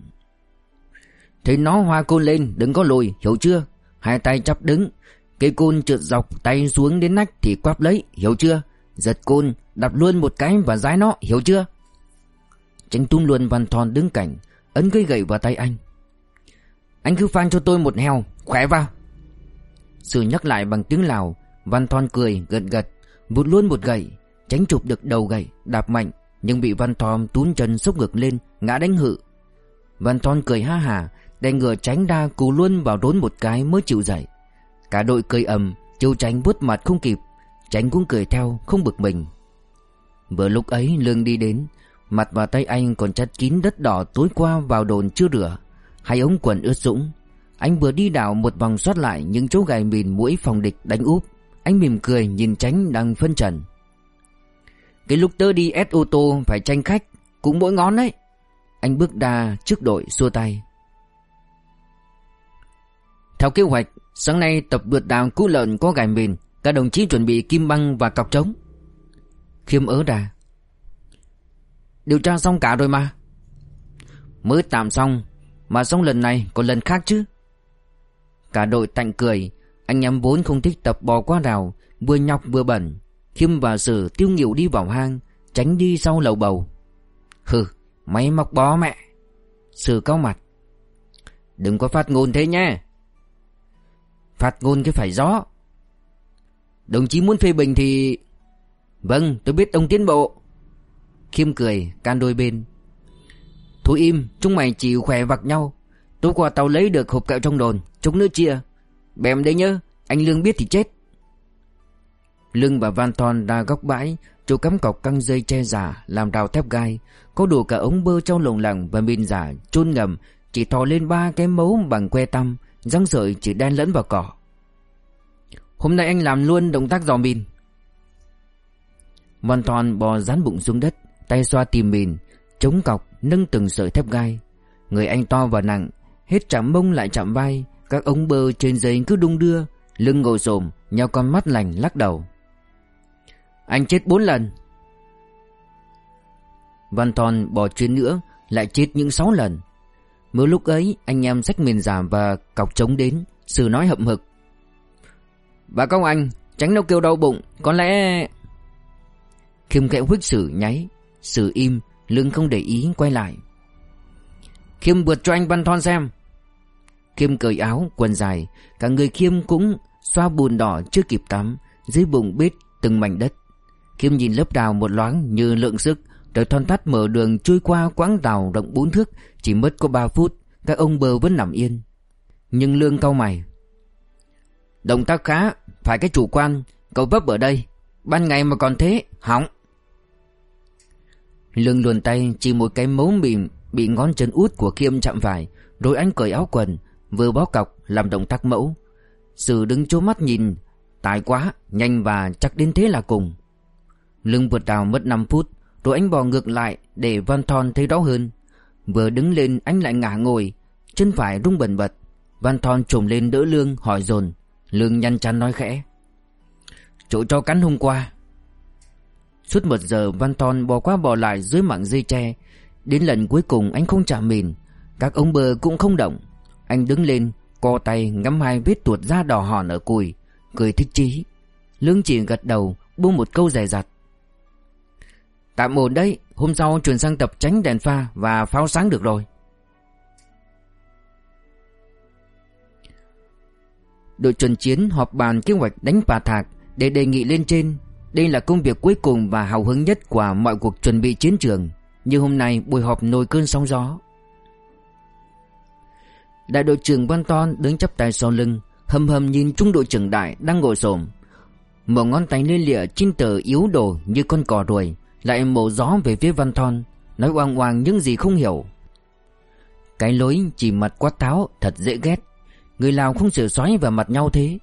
Thấy nó hoa côn lên đừng có lùi, hiểu chưa? Hai tay chắp đứng. Cây côn trượt dọc tay xuống đến nách thì quắp lấy, hiểu chưa? Giật côn đập luôn một cái và giái nó, hiểu chưa? Tránh tung luôn văn thon đứng cạnh, Ấn cây gậy vào tay anh. Anh cứ phan cho tôi một heo, Khỏe vào sự nhắc lại bằng tiếng Lào, Văn Thon cười, gật gật, Vụt luôn một gậy. Tránh chụp được đầu gậy, Đạp mạnh, Nhưng bị Văn Thon tún chân xúc ngực lên, Ngã đánh hự. Văn Thon cười ha hà Đành ngựa tránh đa cú luôn vào đốn một cái mới chịu dậy. Cả đội cười ầm, Châu tránh vuốt mặt không kịp. Tránh cũng cười theo, không bực mình. Vừa lúc ấy, Lương đi đến. Mặt và tay anh còn chặt kín đất đỏ tối qua vào đồn chưa rửa. Hai ống quần ướt sũng. Anh vừa đi đảo một vòng xoát lại những chỗ gài mìn mũi phòng địch đánh úp. Anh mỉm cười nhìn tránh đang phân trần. Cái lúc tớ đi ép ô tô phải tranh khách, Cũng mỗi ngón đấy. Anh bước đa trước đội xua tay. Theo kế hoạch, Sáng nay tập vượt đào cú lợn có gài mìn, Các đồng chí chuẩn bị kim băng và cọc trống. Khiêm ớ đà. Điều tra xong cả rồi mà. Mới tạm xong, Mà xong lần này còn lần khác chứ. Cả đội tạnh cười, Anh em vốn không thích tập bò qua rào Vừa nhọc vừa bẩn. Khiêm và Sử tiêu nghịu đi vào hang, Tránh đi sau lầu bầu. Hừ, Máy móc bó mẹ. Sử cao mặt. Đừng có phát ngôn thế nhé phạt ngôn cái phải rõ. Đồng chí muốn phê bình thì Vâng tôi biết ông tiến bộ. Khiêm cười, can đôi bên. Thôi im, Chúng mày chỉ khỏe vặt nhau. Tối qua tao lấy được hộp kẹo trong đồn Chúng nữa chia. Bèm đấy nhớ, Anh Lương biết thì chết. Lương và Van Thon ra góc bãi, Chỗ cắm cọc căng dây che giả Làm rào thép gai. Có đủ cả ống bơ trong lồng lẳng Và min giả chôn ngầm, Chỉ thò lên ba cái mấu bằng que tăm. Răng sợi chỉ đen lẫn vào cỏ. Hôm nay anh làm luôn động tác dò mìn. Van Toàn bò dán bụng xuống đất, Tay xoa tìm mìn Chống cọc, nâng từng sợi thép gai. Người anh to và nặng, Hết chạm mông lại chạm vai, Các ống bơ trên dây cứ đung đưa, Lưng ngồi xổm Nhau con mắt lành lắc đầu. Anh chết bốn lần. Văn Toàn bò chuyến nữa, Lại chết những sáu lần. Mới lúc ấy, anh em xách mền giảm và cọc trống đến Sử nói hậm hực. Bà công anh, Tránh đâu kêu đau bụng, Có lẽ Khiêm khẽ huyết sử nháy, Sử im Lương không để ý quay lại. Khiêm vượt cho anh Văn Thon xem. Khiêm cởi áo, quần dài, Cả người Khiêm cũng xoa bùn đỏ chưa kịp tắm, Dưới bụng bít từng mảnh đất. Khiêm nhìn lớp đào một loáng như lượng sức Đợi thon thắt mở đường trôi qua quãng đào rộng bốn thước, Chỉ mất có ba phút, Các ông bờ vẫn nằm yên. Nhưng Lương cau mày. Động tác khá, Phải cái chủ quan, Cậu vấp ở đây, Ban ngày mà còn thế, Hỏng. Lương luồn tay, chỉ một cái mấu mịn Bị ngón chân út của Khiêm chạm phải, Rồi anh cởi áo quần, Vừa bó cọc làm động tác mẫu. Sử đứng chố mắt nhìn, Tài quá, Nhanh và chắc đến thế là cùng. Lương vượt đào mất 5 phút rồi anh bò ngược lại Để Van Thon thấy rõ hơn. Vừa đứng lên, anh lại ngả ngồi, Chân phải rung bần bật. Van Thon trồm lên đỡ Lương, hỏi dồn. Lương nhăn chán nói khẽ. Chỗ cho cắn hôm qua. Suốt một giờ Van Thon bò qua bò lại dưới mảng dây tre. Đến lần cuối cùng, anh không trả mìn Các ống bờ cũng không động. Anh đứng lên, Co tay, ngắm hai vết tuột da đỏ hòn ở cùi, Cười thích chí. Lương chỉ gật đầu, buông một câu dài dặt Tạm ổn đấy, Hôm sau chuyển sang tập tránh đèn pha Và pháo sáng được rồi. Đội chuẩn chiến họp bàn kế hoạch đánh bà Thạc Để đề nghị lên trên. Đây là công việc cuối cùng và hào hứng nhất Của mọi cuộc chuẩn bị chiến trường. Như hôm nay buổi họp nổi cơn sóng gió. Đại đội trưởng Văn Ton đứng chắp tay sau lưng, Hầm hầm nhìn trung đội trưởng đại đang ngồi xổm. Một ngón tay lên lịa trên tờ yếu đồ như con cò ruồi. Lại mổ gió về phía Văn Thon, Nói oang oang những gì không hiểu. Cái lối chỉ mặt quát tháo thật dễ ghét. Người Lào không sửa xoáy vào mặt nhau thế.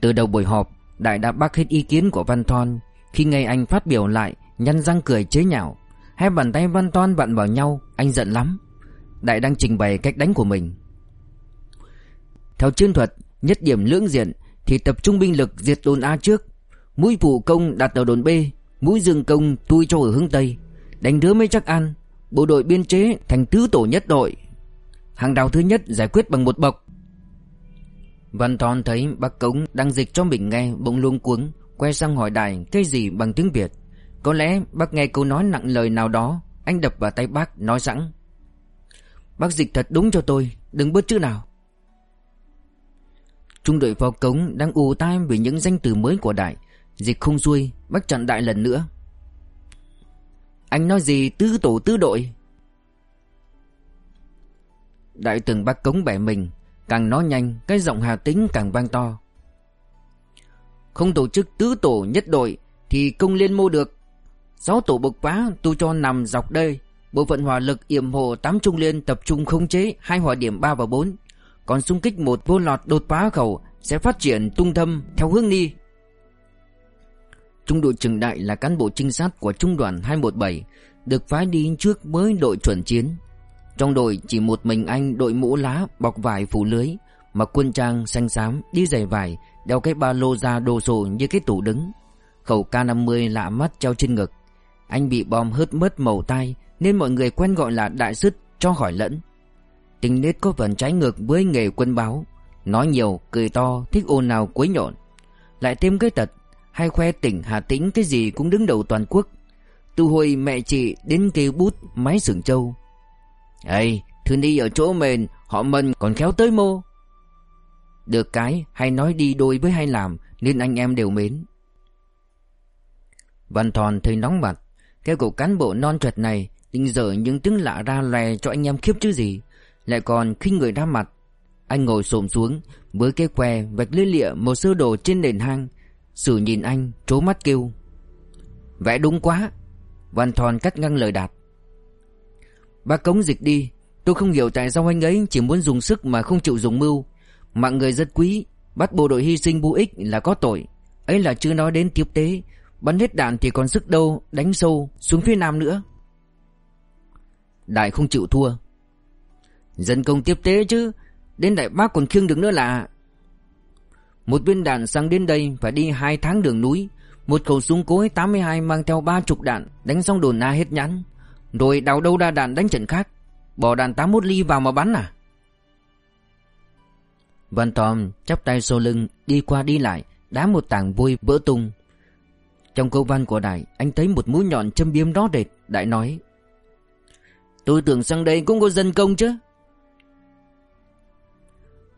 Từ đầu buổi họp, Đại đã bác hết ý kiến của Văn Thon. Khi nghe anh phát biểu lại, Nhăn răng cười chế nhạo. Hai bàn tay Văn Thon vặn vào nhau, Anh giận lắm. Đại đang trình bày cách đánh của mình. Theo chiến thuật, Nhất điểm lưỡng diện Thì tập trung binh lực diệt đồn A trước. Mũi phụ công đặt ở đồn B Mũi dương công tui cho ở hướng Tây, Đánh đứa mới chắc ăn. Bộ đội biên chế thành tứ tổ nhất đội. Hàng đào thứ nhất giải quyết bằng một bọc. Văn Thon thấy bác Cống đang dịch cho mình nghe bỗng luống cuống, Quay sang hỏi đài cái gì bằng tiếng Việt. Có lẽ bác nghe câu nói nặng lời nào đó, Anh đập vào tay bác nói sẵn. Bác dịch thật đúng cho tôi, Đừng bớt chữ nào. Trung đội phó cống đang ù tai vì những danh từ mới của đại Dịch không xuôi Bách chặn đại lần nữa. Anh nói gì, tứ tổ tứ đội? Đại tường bác cống bẻ mình, Càng nói nhanh, Cái giọng hà tính càng vang to. Không tổ chức tứ tổ nhất đội, Thì công liên mô được. Sáu tổ bộc phá, tu cho nằm dọc đây. Bộ phận hỏa lực yểm hộ 8 trung liên tập trung khống chế hai hỏa điểm 3 và 4 Còn xung kích một vô lọt đột phá khẩu, Sẽ phát triển tung thâm theo hướng đi Trung đội Trường Đại là cán bộ trinh sát của trung đoàn 217 Được phái đi trước với đội chuẩn chiến. Trong đội chỉ một mình anh đội mũ lá bọc vải phủ lưới Mặc quân trang xanh xám đi giày vải Đeo cái ba lô da đồ sộ như cái tủ đứng. Khẩu K50 lạ mắt treo trên ngực. Anh bị bom hớt mất màu tai Nên mọi người quen gọi là đại sứt cho khỏi lẫn. Tình nết có phần trái ngược với nghề quân báo. Nói nhiều, cười to, thích ồn nào quấy nhộn. Lại thêm cái tật hay khoe tỉnh Hà Tĩnh cái gì cũng đứng đầu toàn quốc Từ hồi mẹ chị đến kêu bút máy sửng châu Ê, thương đi ở chỗ mền họ mần còn khéo tới mô. Được cái, hay nói đi đôi với hay làm, nên anh em đều mến. Văn Thòn thấy nóng mặt, cái cậu cán bộ non trật này định dở những tiếng lạ ra lè cho anh em khiếp chứ gì, lại còn khinh người ra mặt. Anh ngồi xổm xuống, với cái que vạch lê lịa một sơ đồ trên nền hang. Sử nhìn anh, trố mắt kêu. Vẽ đúng quá. Văn Thòn cắt ngang lời đạt. Bác cống dịch đi. Tôi không hiểu tại sao anh ấy chỉ muốn dùng sức mà không chịu dùng mưu. Mạng người rất quý. Bắt bộ đội hy sinh vô ích là có tội. Ấy là chưa nói đến tiếp tế. Bắn hết đạn thì còn sức đâu Đánh sâu xuống phía nam nữa. Đại không chịu thua. Dân công tiếp tế chứ. Đến đại bác còn khiêng được nữa là một viên đạn sang đến đây Phải đi hai tháng đường núi. Một khẩu súng cối 82 mang theo ba chục đạn, Đánh xong đồn na hết nhắn rồi đào đâu ra đạn đánh trận khác? Bỏ đạn 81 ly vào mà bắn à? Văn Tom chắp tay sau lưng, Đi qua đi lại, Đá một tảng vôi vỡ tung. Trong câu văn của Đại Anh thấy một mũi nhọn châm biếm đó đệt Đại nói, Tôi tưởng sang đây cũng có dân công chứ.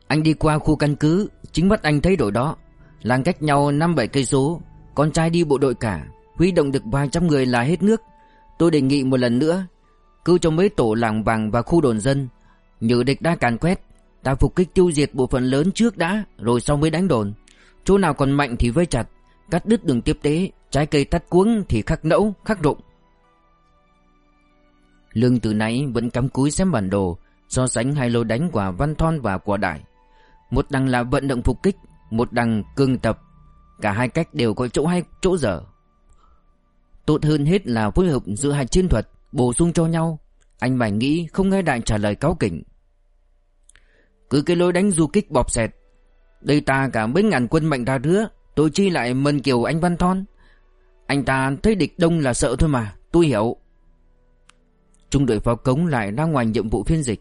Anh đi qua khu căn cứ Chính mắt anh thấy đội đó. Làng cách nhau 5-7 cây số. Con trai đi bộ đội cả. Huy động được vài trăm người là hết nước. Tôi đề nghị một lần nữa, Cứu cho mấy tổ làng vàng và khu đồn dân. Nhờ địch đã càn quét, Ta phục kích tiêu diệt bộ phận lớn trước đã, Rồi sau mới đánh đồn. Chỗ nào còn mạnh thì vây chặt, Cắt đứt đường tiếp tế, Trái cây tắt cuống thì khắc nẫu, khắc rụng. Lương từ nãy vẫn cắm cúi xem bản đồ, So sánh hai lô đánh của Văn Thon và của Đại. Một đằng là vận động phục kích Một đằng cương tập. Cả hai cách đều có chỗ hay chỗ dở. Tốt hơn hết là phối hợp giữa hai chiến thuật Bổ sung cho nhau. Anh mày nghĩ không nghe đại trả lời cáo kỉnh. Cứ cái lối đánh du kích bọp xẹt. Đây ta cả mấy ngàn quân mạnh ra đứa, Tôi chi lại mân kiều anh Văn Thon. Anh ta thấy địch đông là sợ thôi mà Tôi hiểu. Trung đội pháo cống lại ra ngoài nhiệm vụ phiên dịch.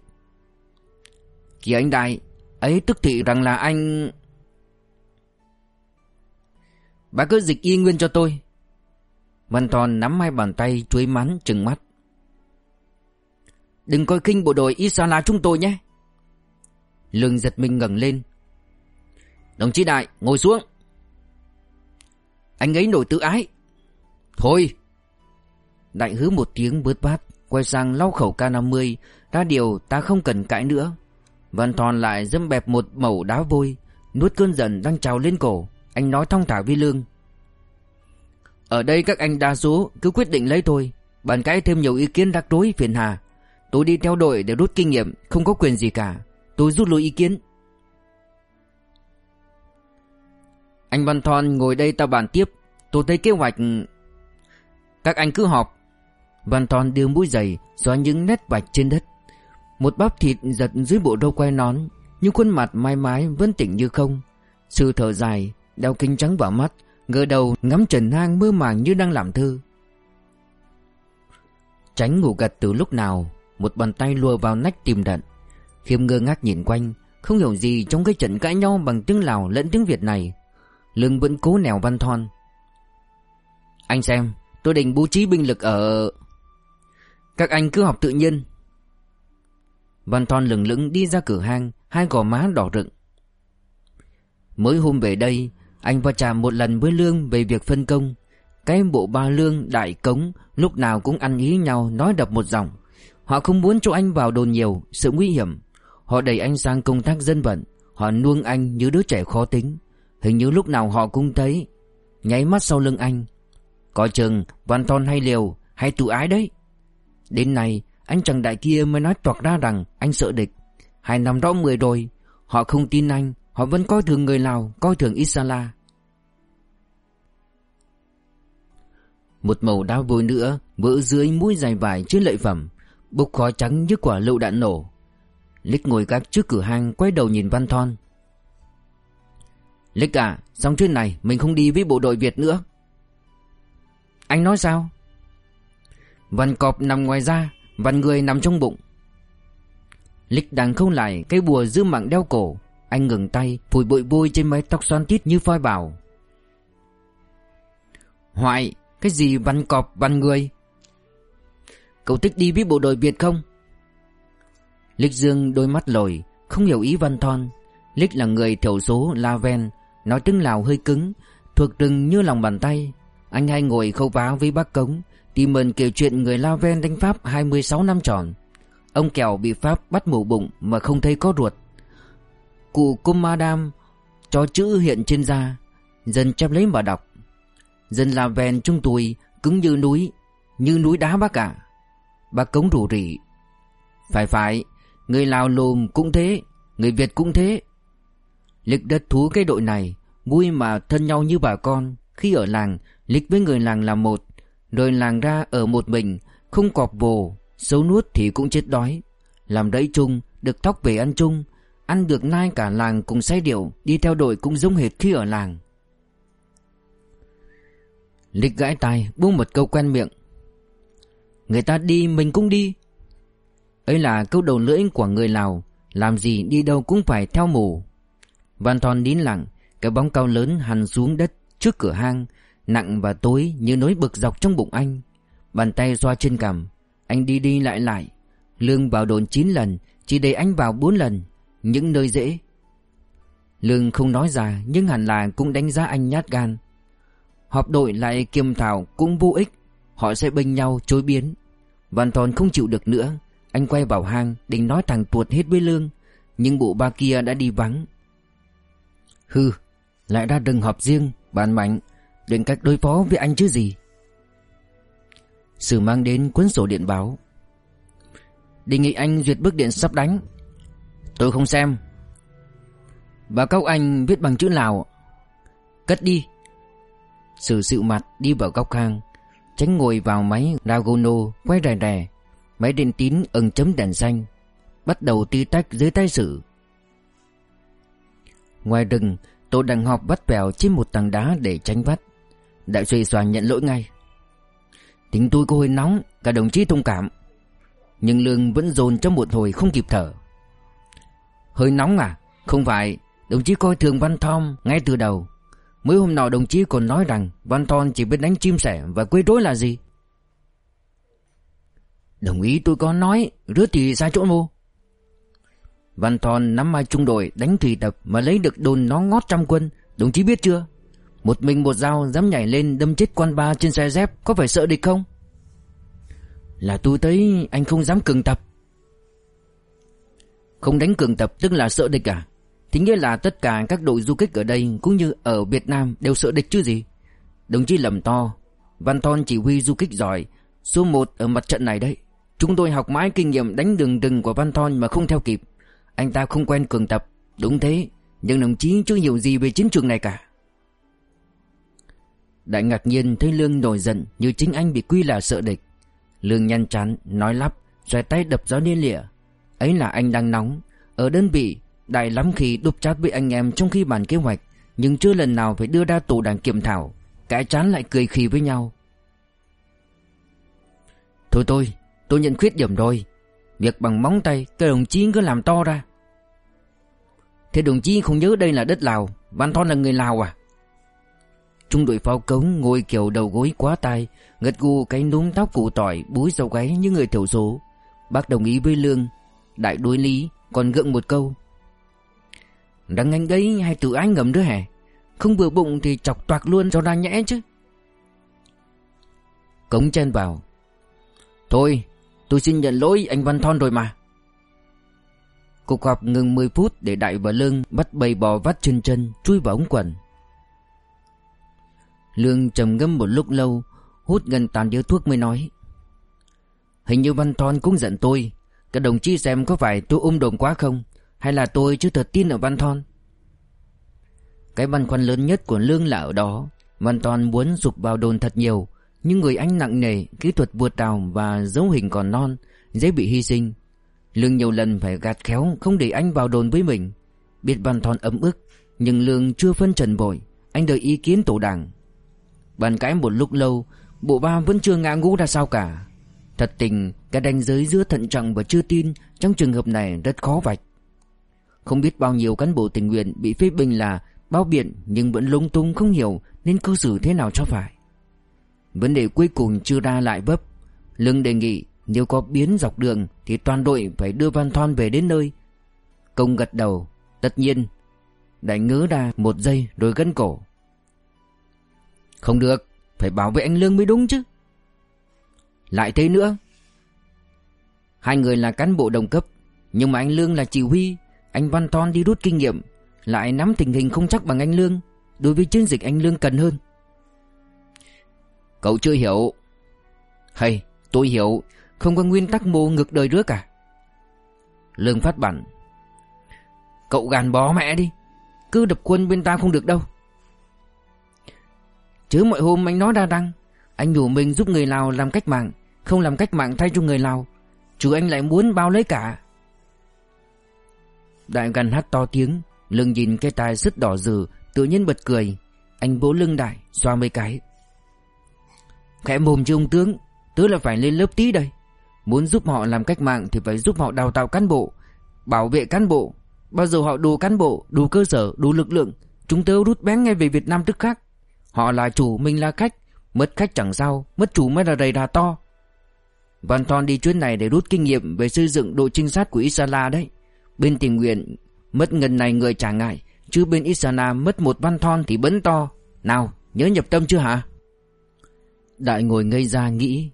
Kìa anh Đại Ấy tức thị rằng là anh Bà cứ dịch y nguyên cho tôi Văn Toàn nắm hai bàn tay, chuối mắn trừng mắt. Đừng coi khinh bộ đội Isala chúng tôi nhé. Lương giật mình ngẩng lên. Đồng chí Đại, ngồi xuống Anh ấy nổi tự ái Thôi Đại hứ một tiếng bớt bát, Quay sang lau khẩu K50 Ra điều ta không cần cãi nữa Văn Thòn lại dâm bẹp một mẩu đá vôi, Nuốt cơn giận đang trào lên cổ. Anh nói thong thả vi lương. Ở đây các anh đa số cứ quyết định lấy thôi Bàn cãi thêm nhiều ý kiến rắc rối, phiền hà. Tôi đi theo đội để rút kinh nghiệm, Không có quyền gì cả. Tôi rút lui ý kiến. Anh Văn Thon ngồi đây ta bàn tiếp. Tôi thấy kế hoạch. Các anh cứ họp. Văn Thon đưa mũi giày, Xóa những nét vạch trên đất. Một bắp thịt giật dưới bộ râu quay nón, Nhưng khuôn mặt mai mái vẫn tỉnh như không. Sư thở dài, Đeo kính trắng vào mắt Ngờ đầu ngắm trần hang mơ màng như đang làm thư Tránh ngủ gật từ lúc nào, Một bàn tay lùa vào nách tìm đận Khiêm ngơ ngác nhìn quanh, Không hiểu gì trong cái trận cãi nhau bằng tiếng Lào lẫn tiếng Việt này. Lưng vẫn cố nèo văn thon. Anh xem, Tôi định bố trí binh lực ở Các anh cứ học tự nhiên. Văn thon lừng lững đi ra cửa hang, Hai gò má đỏ rực. Mới hôm về đây, Anh va chạm một lần với Lương về việc phân công. Cái bộ ba Lương đại cống Lúc nào cũng ăn ý nhau, nói đập một dòng Họ không muốn cho anh vào đồn nhiều, Sự nguy hiểm. Họ đẩy anh sang công tác dân vận. Họ nuông anh như đứa trẻ khó tính. Hình như lúc nào họ cũng thấy. Nháy mắt sau lưng anh. Coi chừng Văn Thon hay liều, Hay tự ái đấy. Đến nay anh chàng đại kia mới nói toạc ra rằng Anh sợ địch. Hai năm đó mười rồi, Họ không tin anh, Họ vẫn coi thường người Lào, Coi thường Isala. Một màu đau vôi nữa, Vỡ dưới mũi dài vải chứa lợi phẩm, Bốc khói trắng như quả lựu đạn nổ. Lích ngồi gác trước cửa hàng Quay đầu nhìn Văn Thon. Lích à Xong chuyện này, mình không đi với bộ đội Việt nữa. Anh nói sao? Văn cọp nằm ngoài ra Vằn người nằm trong bụng. Lịch đang không lại Cái bùa giữ mạng đeo cổ. Anh ngừng tay, Phủi bụi bôi trên mái tóc xoan tít như phoi bảo Hoại Cái gì văn cọp văn người? Cậu thích đi với bộ đội Việt không? Lịch dương đôi mắt lồi, Không hiểu ý văn thon. Lịch là người thiểu số, La Ven, Nói tiếng Lào hơi cứng, Thuộc rừng như lòng bàn tay. Anh hay ngồi khâu vá với bác Cống Timon kể chuyện người lao Ven đánh Pháp 26 năm tròn. Ông kèo bị Pháp bắt mổ bụng Mà không thấy có ruột. Cụ Cung Madam Cho chữ hiện trên da Dân chép lấy mà đọc. Dân La Ven trung tuổi, Cứng như núi Như núi đá bác ạ. Bác Cống rủ rỉ. Phải phải, Người Lào lùm cũng thế, Người Việt cũng thế. Lịch đất thú cái đội này, Vui mà thân nhau như bà con, Khi ở làng, Lịch với người làng là một. Rời làng ra ở một mình, Không cọp bồ, Xấu nuốt thì cũng chết đói. Làm đẫy chung, Được thóc về ăn chung, Ăn được nai cả làng cùng say điệu, Đi theo đội cũng giống hệt khi ở làng. Lịch gãi tai, buông một câu quen miệng. Người ta đi, mình cũng đi. Ấy là câu đầu lưỡi của người Lào, Làm gì đi đâu cũng phải theo mù. Văn Thon nín lặng, Cái bóng cao lớn hằn xuống đất trước cửa hang Nặng và tối như nỗi bực dọc trong bụng anh. Bàn tay xoa trên cằm, Anh đi đi lại lại. Lương vào đồn 9 lần, Chỉ để anh vào 4 lần. Những nơi dễ. Lương không nói ra, Nhưng hẳn là cũng đánh giá anh nhát gan. Họp đội lại kiềm thảo cũng vô ích. Họ sẽ bênh nhau chối biến. Văn toàn không chịu được nữa. Anh quay vào hang, định nói thằng tuột hết với Lương, Nhưng bộ ba kia đã đi vắng. Hừ, Lại ra đừng họp riêng Bàn mạnh. Định cách đối phó với anh chứ gì. Sử mang đến cuốn sổ điện báo. Đề nghị anh duyệt bức điện sắp đánh. Tôi không xem. Báo cáo anh viết bằng chữ Lào. Cất đi. Sử sự mặt đi vào góc hang, Tránh ngồi vào máy Ragono Quay rè rè. Máy điện tín ẩn chấm đèn xanh, Bắt đầu ti tách dưới tay sử. Ngoài rừng Tôi đang họp bắt bèo trên một tảng đá để tránh vắt. Đại suy soàn nhận lỗi ngay. Tính tôi có hơi nóng, Cả đồng chí thông cảm. Nhưng lương vẫn dồn trong một hồi không kịp thở. Hơi nóng à? Không phải. Đồng chí coi thường Văn Thom ngay từ đầu. Mới hôm nọ đồng chí còn nói rằng Văn Thon chỉ biết đánh chim sẻ và quấy rối là gì? Đồng ý tôi có nói, Rứa thì sai chỗ mô. Văn Thon nắm mai trung đội, đánh thủy tập Mà lấy được đồn nó ngót trăm quân. Đồng chí biết chưa? Một mình một dao dám nhảy lên đâm chết quan ba trên xe dép, Có phải sợ địch không? Là tôi thấy anh không dám cường tập. Không đánh cường tập tức là sợ địch à? Thì nghĩa là tất cả các đội du kích ở đây Cũng như ở Việt Nam đều sợ địch chứ gì? Đồng chí lầm to, Văn Thon chỉ huy du kích giỏi, Số 1 ở mặt trận này đấy. Chúng tôi học mãi kinh nghiệm đánh đường rừng của Văn Thon mà không theo kịp. Anh ta không quen cường tập, Đúng thế. Nhưng đồng chí chưa hiểu gì về chiến trường này cả. Đại ngạc nhiên thấy Lương nổi giận Như chính anh bị quy là sợ địch. Lương nhăn chán, nói lắp Xoay tay đập gió liên lịa. Ấy là anh đang nóng. Ở đơn vị, Đại lắm khi đục chát với anh em trong khi bàn kế hoạch, Nhưng chưa lần nào phải đưa ra tổ đảng kiểm thảo. Cái chán lại cười khì với nhau. Thôi tôi Tôi nhận khuyết điểm rồi. Việc bằng móng tay, cái đồng chí cứ làm to ra. Thế đồng chí không nhớ đây là đất Lào, Văn Thon là người Lào à? Trung đội pháo cống ngồi kiểu đầu gối quá tai Gật gù cái núm tóc củ tỏi, Búi dầu gáy như người thiểu số. Bác đồng ý với Lương. Đại đối lý, Còn gượng một câu. Đằng anh đấy hay tự ái ngầm đứa hả? Không vừa bụng thì chọc toạc luôn cho ra nhẽ chứ. Cống chen vào. Thôi, tôi xin nhận lỗi anh Văn Thon rồi mà. Cuộc họp ngừng 10 phút để Đại và Lương bắt bầy bò vắt chân chân, chui vào ống quần. Lương trầm ngâm một lúc lâu, Hút gần tàn điếu thuốc mới nói. Hình như Văn Thon cũng giận tôi. Các đồng chí xem có phải tôi um ôm đồn quá không? Hay là tôi chưa thật tin ở Văn Thon? Cái băn khoăn lớn nhất của Lương là ở đó. Văn Thon muốn dục vào đồn thật nhiều, Nhưng người anh nặng nề, Kỹ thuật vượt tàu và dấu hình còn non, Dễ bị hy sinh. Lương nhiều lần phải gạt khéo, Không để anh vào đồn với mình. Biết Văn Thon ấm ức, Nhưng Lương chưa phân trần bội. Anh đợi ý kiến tổ đảng. Bàn cãi một lúc lâu, Bộ ba vẫn chưa ngã ngũ ra sao cả. Thật tình, Cái đánh giới giữa thận trọng và chưa tin Trong trường hợp này rất khó vạch. Không biết bao nhiêu cán bộ tình nguyện Bị phê bình là bao biện Nhưng vẫn lung tung không hiểu Nên cư xử thế nào cho phải. Vấn đề cuối cùng chưa ra lại vấp. Lương đề nghị nếu có biến dọc đường Thì toàn đội phải đưa Văn Thon về đến nơi. Công gật đầu, Tất nhiên. Đại ngớ ra một giây rồi gân cổ. Không được, Phải bảo vệ anh Lương mới đúng chứ. Lại thế nữa. Hai người là cán bộ đồng cấp, Nhưng mà anh Lương là chỉ huy. Anh Văn Thon đi rút kinh nghiệm, Lại nắm tình hình không chắc bằng anh Lương, Đối với chiến dịch anh Lương cần hơn. Cậu chưa hiểu. Hay, tôi hiểu. Không có nguyên tắc mô ngược đời rứa cả à? Lương phát bản. Cậu gàn bó mẹ đi. Cứ đập quân bên ta không được đâu. Chứ mọi hôm anh nói đa đăng Anh nhủ mình giúp người Lào làm cách mạng Không làm cách mạng thay cho người Lào. Chứ anh lại muốn bao lấy cả. Đại gần hát to tiếng lưng nhìn cái tai rất đỏ dừ Tự nhiên bật cười. Anh vỗ lưng đại xoa mấy cái. Khẽ mồm chứ ông tướng Tớ là phải lên lớp tí đây. Muốn giúp họ làm cách mạng Thì phải giúp họ đào tạo cán bộ Bảo vệ cán bộ. Bao giờ họ đủ cán bộ, đủ cơ sở, đủ lực lượng Chúng tớ rút bén ngay về Việt Nam tức khắc Họ là chủ, mình là khách. Mất khách chẳng sao, mất chủ mới là đầy đà to. Văn Thon đi chuyến này để rút kinh nghiệm Về xây dựng đội trinh sát của Isala đấy. Bên tình nguyện Mất ngân này người trả ngại Chứ bên Isala mất một Văn Thon thì bấn to. Nào, nhớ nhập tâm chưa hả? Đại ngồi ngây ra nghĩ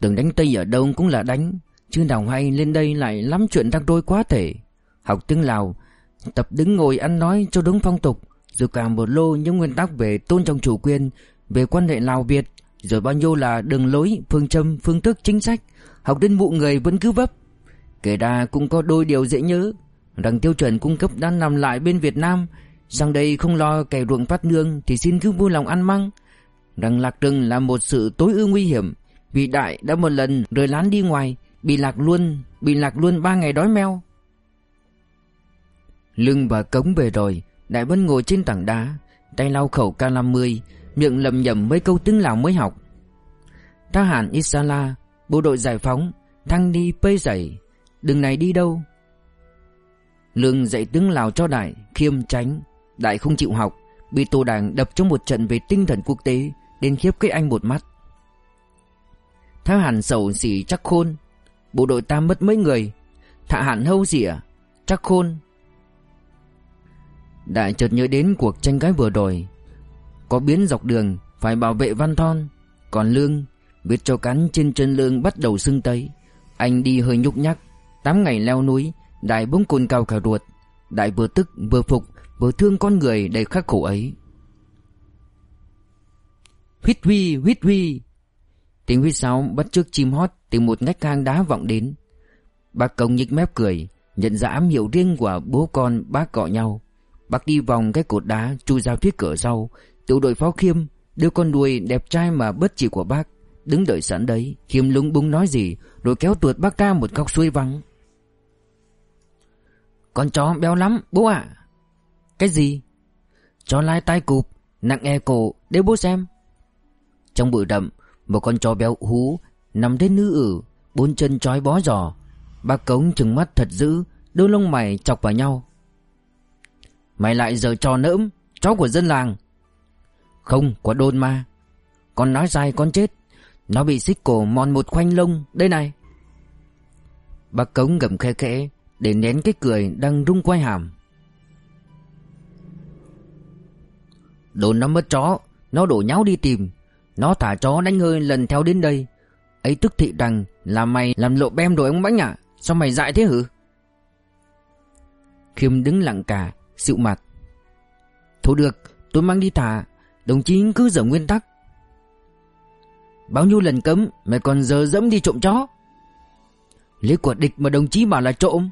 Tưởng đánh Tây ở đâu cũng là đánh Chứ nào hay lên đây lại lắm chuyện rắc rối quá thể. Học tiếng Lào Tập đứng ngồi ăn nói cho đúng phong tục. Rồi cả một lô những nguyên tắc về tôn trọng chủ quyền Về quan hệ Lào-Việt Rồi bao nhiêu là đường lối, phương châm, phương thức, chính sách Học đến mụ người vẫn cứ vấp. Kể ra cũng có đôi điều dễ nhớ Rằng tiêu chuẩn cung cấp đang nằm lại bên Việt Nam Sang đây không lo kẻ ruộng phát nương Thì xin cứ vui lòng ăn măng. Rằng lạc rừng là một sự tối ưu nguy hiểm Vì đại đã một lần rời lán đi ngoài Bị lạc luôn Bị lạc luôn ba ngày đói meo. Lưng và cống về rồi Đại Vân ngồi trên tảng đá, Tay lau khẩu K50 Miệng lầm nhầm mấy câu tiếng Lào mới học. Ta hàn Isala, Bộ đội giải phóng, Thăng đi pây dậy Đừng này đi đâu. Lương dạy tiếng Lào cho Đại, Khiêm tránh, Đại không chịu học, Bị tổ đảng đập trong một trận về tinh thần quốc tế, Đến khiếp cái anh một mắt. Thá hàn sầu xỉ chắc khôn, Bộ đội ta mất mấy người? Thạ hẳn hâu gì à? chắc khôn Đại chợt nhớ đến cuộc tranh cãi vừa rồi. Có biến dọc đường Phải bảo vệ Văn Thon. Còn Lương Biết cho cắn trên chân Lương bắt đầu sưng tấy. Anh đi hơi nhúc nhắc Tám ngày leo núi Đại bỗng cồn cao cả ruột. Đại vừa tức vừa phục Vừa thương con người đầy khắc khổ ấy. Huyết huy huyết huy. Tiếng huyết sáo bắt trước chim hót Từ một ngách hang đá vọng đến. Bác công nhích mép cười Nhận ra ám hiệu riêng của bố con bác gọi nhau Bác đi vòng cái cột đá, Chui ra phía cửa sau. Tiểu đội pháo khiêm Đưa con đuôi đẹp trai mà bất chỉ của bác. Đứng đợi sẵn đấy, Khiêm lúng búng nói gì, Rồi kéo tuột bác ra một góc suối vắng. Con chó béo lắm, bố ạ. Cái gì? Chó lai tai cụp, Nặng e cổ, Để bố xem. Trong bụi đậm, Một con chó béo hú, Nằm trên nữ ử, Bốn chân trói bó giò. Bác cống trừng mắt thật dữ, Đôi lông mày chọc vào nhau. Mày lại giờ trò nỡm, Chó của dân làng. Không của đôn ma Con nói sai, con chết. Nó bị xích cổ mòn một khoanh lông, Đây này. Bác cống gầm khe khẽ, Để nén cái cười đang rung quay hàm. Đồn nó mất chó, Nó đổ nháo đi tìm. Nó thả chó đánh hơi lần theo đến đây. Ấy tức thị rằng là mày làm lộ bem đồ ông bánh à? Sao mày dại thế hử? Khiêm đứng lặng cả Xịu mặt. Thôi được, tôi mang đi thả. Đồng chí cứ giữ nguyên tắc. Bao nhiêu lần cấm Mày còn giờ dẫm đi trộm chó. Lấy quả địch mà đồng chí bảo là trộm.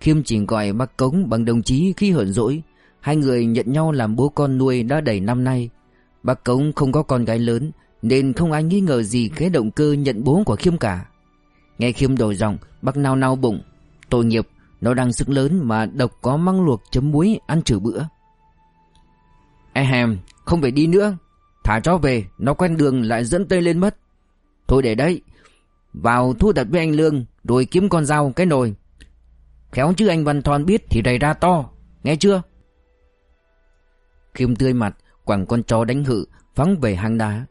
Khiêm chỉ gọi bác cống bằng đồng chí khi hờn dỗi. Hai người nhận nhau làm bố con nuôi đã đầy năm nay. Bác cống không có con gái lớn, Nên không ai nghi ngờ gì cái động cơ nhận bố của Khiêm cả. Nghe Khiêm đổi giọng, Bác nao nao bụng. Tội nghiệp nó đang sức lớn mà độc có măng luộc chấm muối ăn trừ bữa. Ehem Không phải đi nữa. Thả chó về, Nó quen đường lại dẫn tây lên mất. Thôi để đấy. Vào thu đặt với anh Lương, Rồi kiếm con dao cái nồi. Khéo chứ anh Văn Thon biết thì đầy ra to. Nghe chưa? Khiêm tươi mặt, Quẳng con chó đánh hự Phóng về hang đá.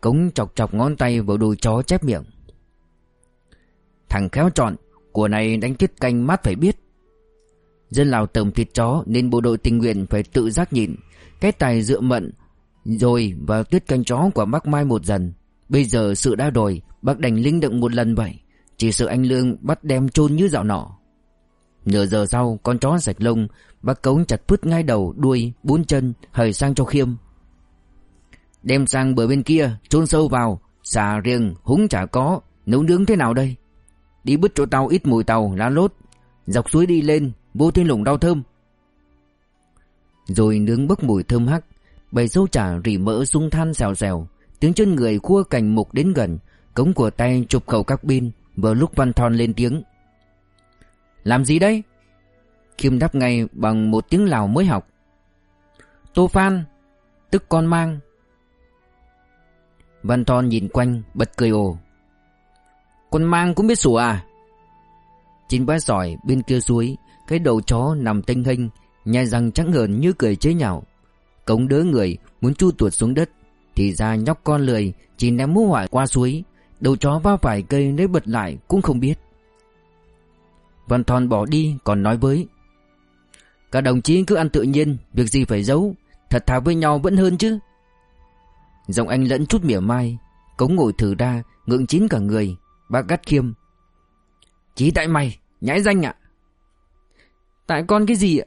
Cống chọc chọc ngón tay vào đùi chó chép miệng. Thằng khéo chọn của này đánh tiết canh mát phải biết. Dân Lào tầm thịt chó Nên bộ đội tình nguyện phải tự giác nhịn, Cái tài dựa mận, Rồi vào tiết canh chó của bác Mai một dần. Bây giờ sự đã đổi, Bác đành linh động một lần vậy, Chỉ sợ anh Lương bắt đem chôn như dạo nọ. Nửa giờ sau, Con chó sạch lông, Bác cống chặt phứt ngay đầu, đuôi, bốn chân, Hời sang cho khiêm. Đem sang bờ bên kia, chôn sâu vào, Xà riêng, húng chả có, Nấu nướng thế nào đây? Đi bứt chỗ tàu ít mùi tàu, lá lốt. Dọc suối đi lên, Vô thiên lủng đau thơm. Rồi nướng bốc mùi thơm hắc, Bầy sâu chả rỉ mỡ sung than xèo xèo. Tiếng chân người khua cành mục đến gần, Cống của tay chụp khẩu các pin, Vừa lúc văn thon lên tiếng. Làm gì đây? Khiêm đáp ngay bằng một tiếng Lào mới học. Tô Phan, Tức con mang. Văn Thon nhìn quanh, bật cười ồ con mang cũng biết sủa à? Chín bá sỏi bên kia suối, Cái đầu chó nằm tinh hình Nhai răng trắng ngờn như cười chế nhạo. Cống đỡ người muốn chu tuột xuống đất, Thì ra nhóc con lười Chỉ ném mũ hỏa qua suối. Đầu chó va phải cây lấy bật lại cũng không biết. Văn Thon bỏ đi, còn nói với Các đồng chí cứ ăn tự nhiên, Việc gì phải giấu, Thật thà với nhau vẫn hơn chứ. Giọng anh lẫn chút mỉa mai, Cống ngồi thử ra Ngượng chín cả người. Bác gắt khiêm. Chỉ tại mày, Nhãi danh ạ. Tại con cái gì ạ?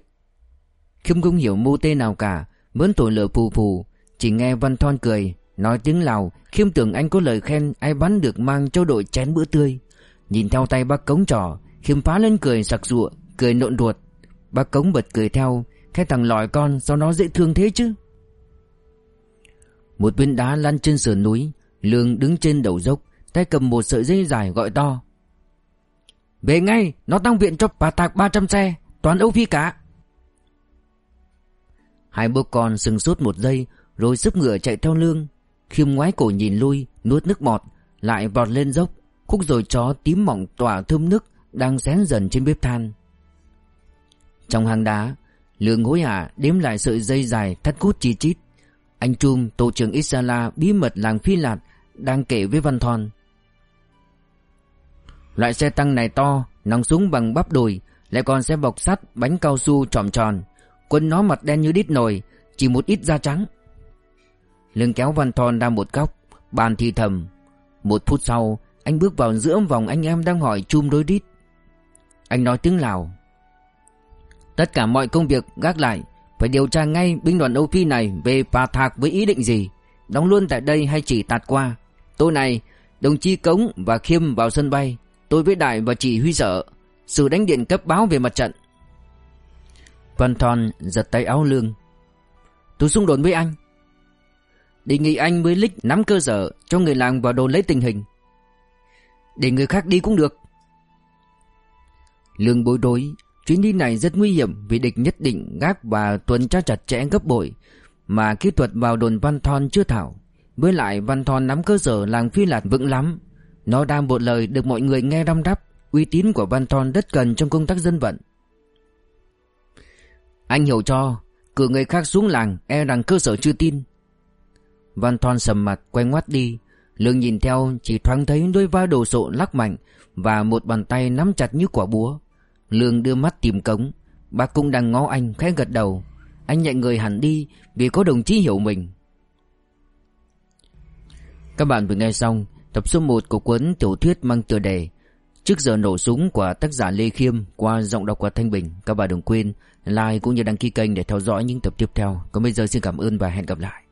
Khiêm không hiểu mô tê nào cả Mớn tội lửa phù phù, Chỉ nghe Văn Thon cười, Nói tiếng Lào. Khiêm tưởng anh có lời khen, Ai bắn được mang cho đội chén bữa tươi. Nhìn theo tay bác cống trò, Khiêm phá lên cười sặc sụa, Cười nộn ruột. Bác cống bật cười theo, Cái thằng lòi con, Sao nó dễ thương thế chứ? Một viên đá lăn trên sườn núi Lương đứng trên đầu dốc. Tay cầm một sợi dây dài gọi to. Về ngay, Nó tăng viện cho bà tạc 300 xe, Toàn Âu Phi cả. Hai bố con sừng sốt một giây, Rồi sức ngựa chạy theo lương. Khiêm ngoái cổ nhìn lui, Nuốt nước bọt, Lại vọt lên dốc, Khúc rồi chó tím mỏng tỏa thơm nước Đang xén dần trên bếp than. Trong hang đá, Lương hối hả đếm lại sợi dây dài thắt cút chi chít. Anh Trung, tổ trưởng Isala, bí mật làng Phi Lạt, Đang kể với Văn Thon. Loại xe tăng này to, nòng súng bằng bắp đùi, Lại còn xe bọc sắt Bánh cao su tròn tròn. Quân nó mặt đen như đít nồi Chỉ một ít da trắng. Lưng kéo Văn Thon ra một góc Bàn thì thầm. Một phút sau Anh bước vào giữa vòng anh em đang hỏi chum đối đít. Anh nói tiếng Lào. Tất cả mọi công việc gác lại Phải điều tra ngay binh đoàn Âu Phi này Về bà thạc với ý định gì. Đóng luôn tại đây hay chỉ tạt qua. Tối này Đồng chí Cống và Khiêm vào sân bay. Tôi với Đại và chị Huy Sở Sự đánh điện cấp báo về mặt trận. Văn Thon giật tay áo lương. Tôi xung đột với anh. Đề nghị anh với Lích nắm cơ sở, Cho người làng vào đồn lấy tình hình. Để người khác đi cũng được. Lương bối rối, Chuyến đi này rất nguy hiểm Vì địch nhất định, gác và tuần tra chặt chẽ gấp bội Mà kỹ thuật vào đồn Văn Thon chưa thảo. Với lại Văn Thon nắm cơ sở, làng Phi Lạt vững lắm. Nó đang một lời được mọi người nghe răm đắp Uy tín của Văn Thon rất cần trong công tác dân vận. Anh hiểu cho, Cử người khác xuống làng E rằng cơ sở chưa tin. Văn Thon sầm mặt, quay ngoắt đi. Lương nhìn theo, chỉ thoáng thấy đôi vai đồ sộ lắc mạnh Và một bàn tay nắm chặt như quả búa. Lương đưa mắt tìm cống. Bác cũng đang ngó anh, khẽ gật đầu. Anh nhẹ người hẳn đi Vì có đồng chí hiểu mình. Các bạn vừa nghe xong Tập số 1 của cuốn tiểu thuyết mang tựa đề Trước giờ nổ súng của tác giả Lê Khiêm Qua giọng đọc của Thanh Bình, Các bạn đừng quên like cũng như đăng ký kênh để theo dõi những tập tiếp theo. Còn bây giờ xin cảm ơn và hẹn gặp lại.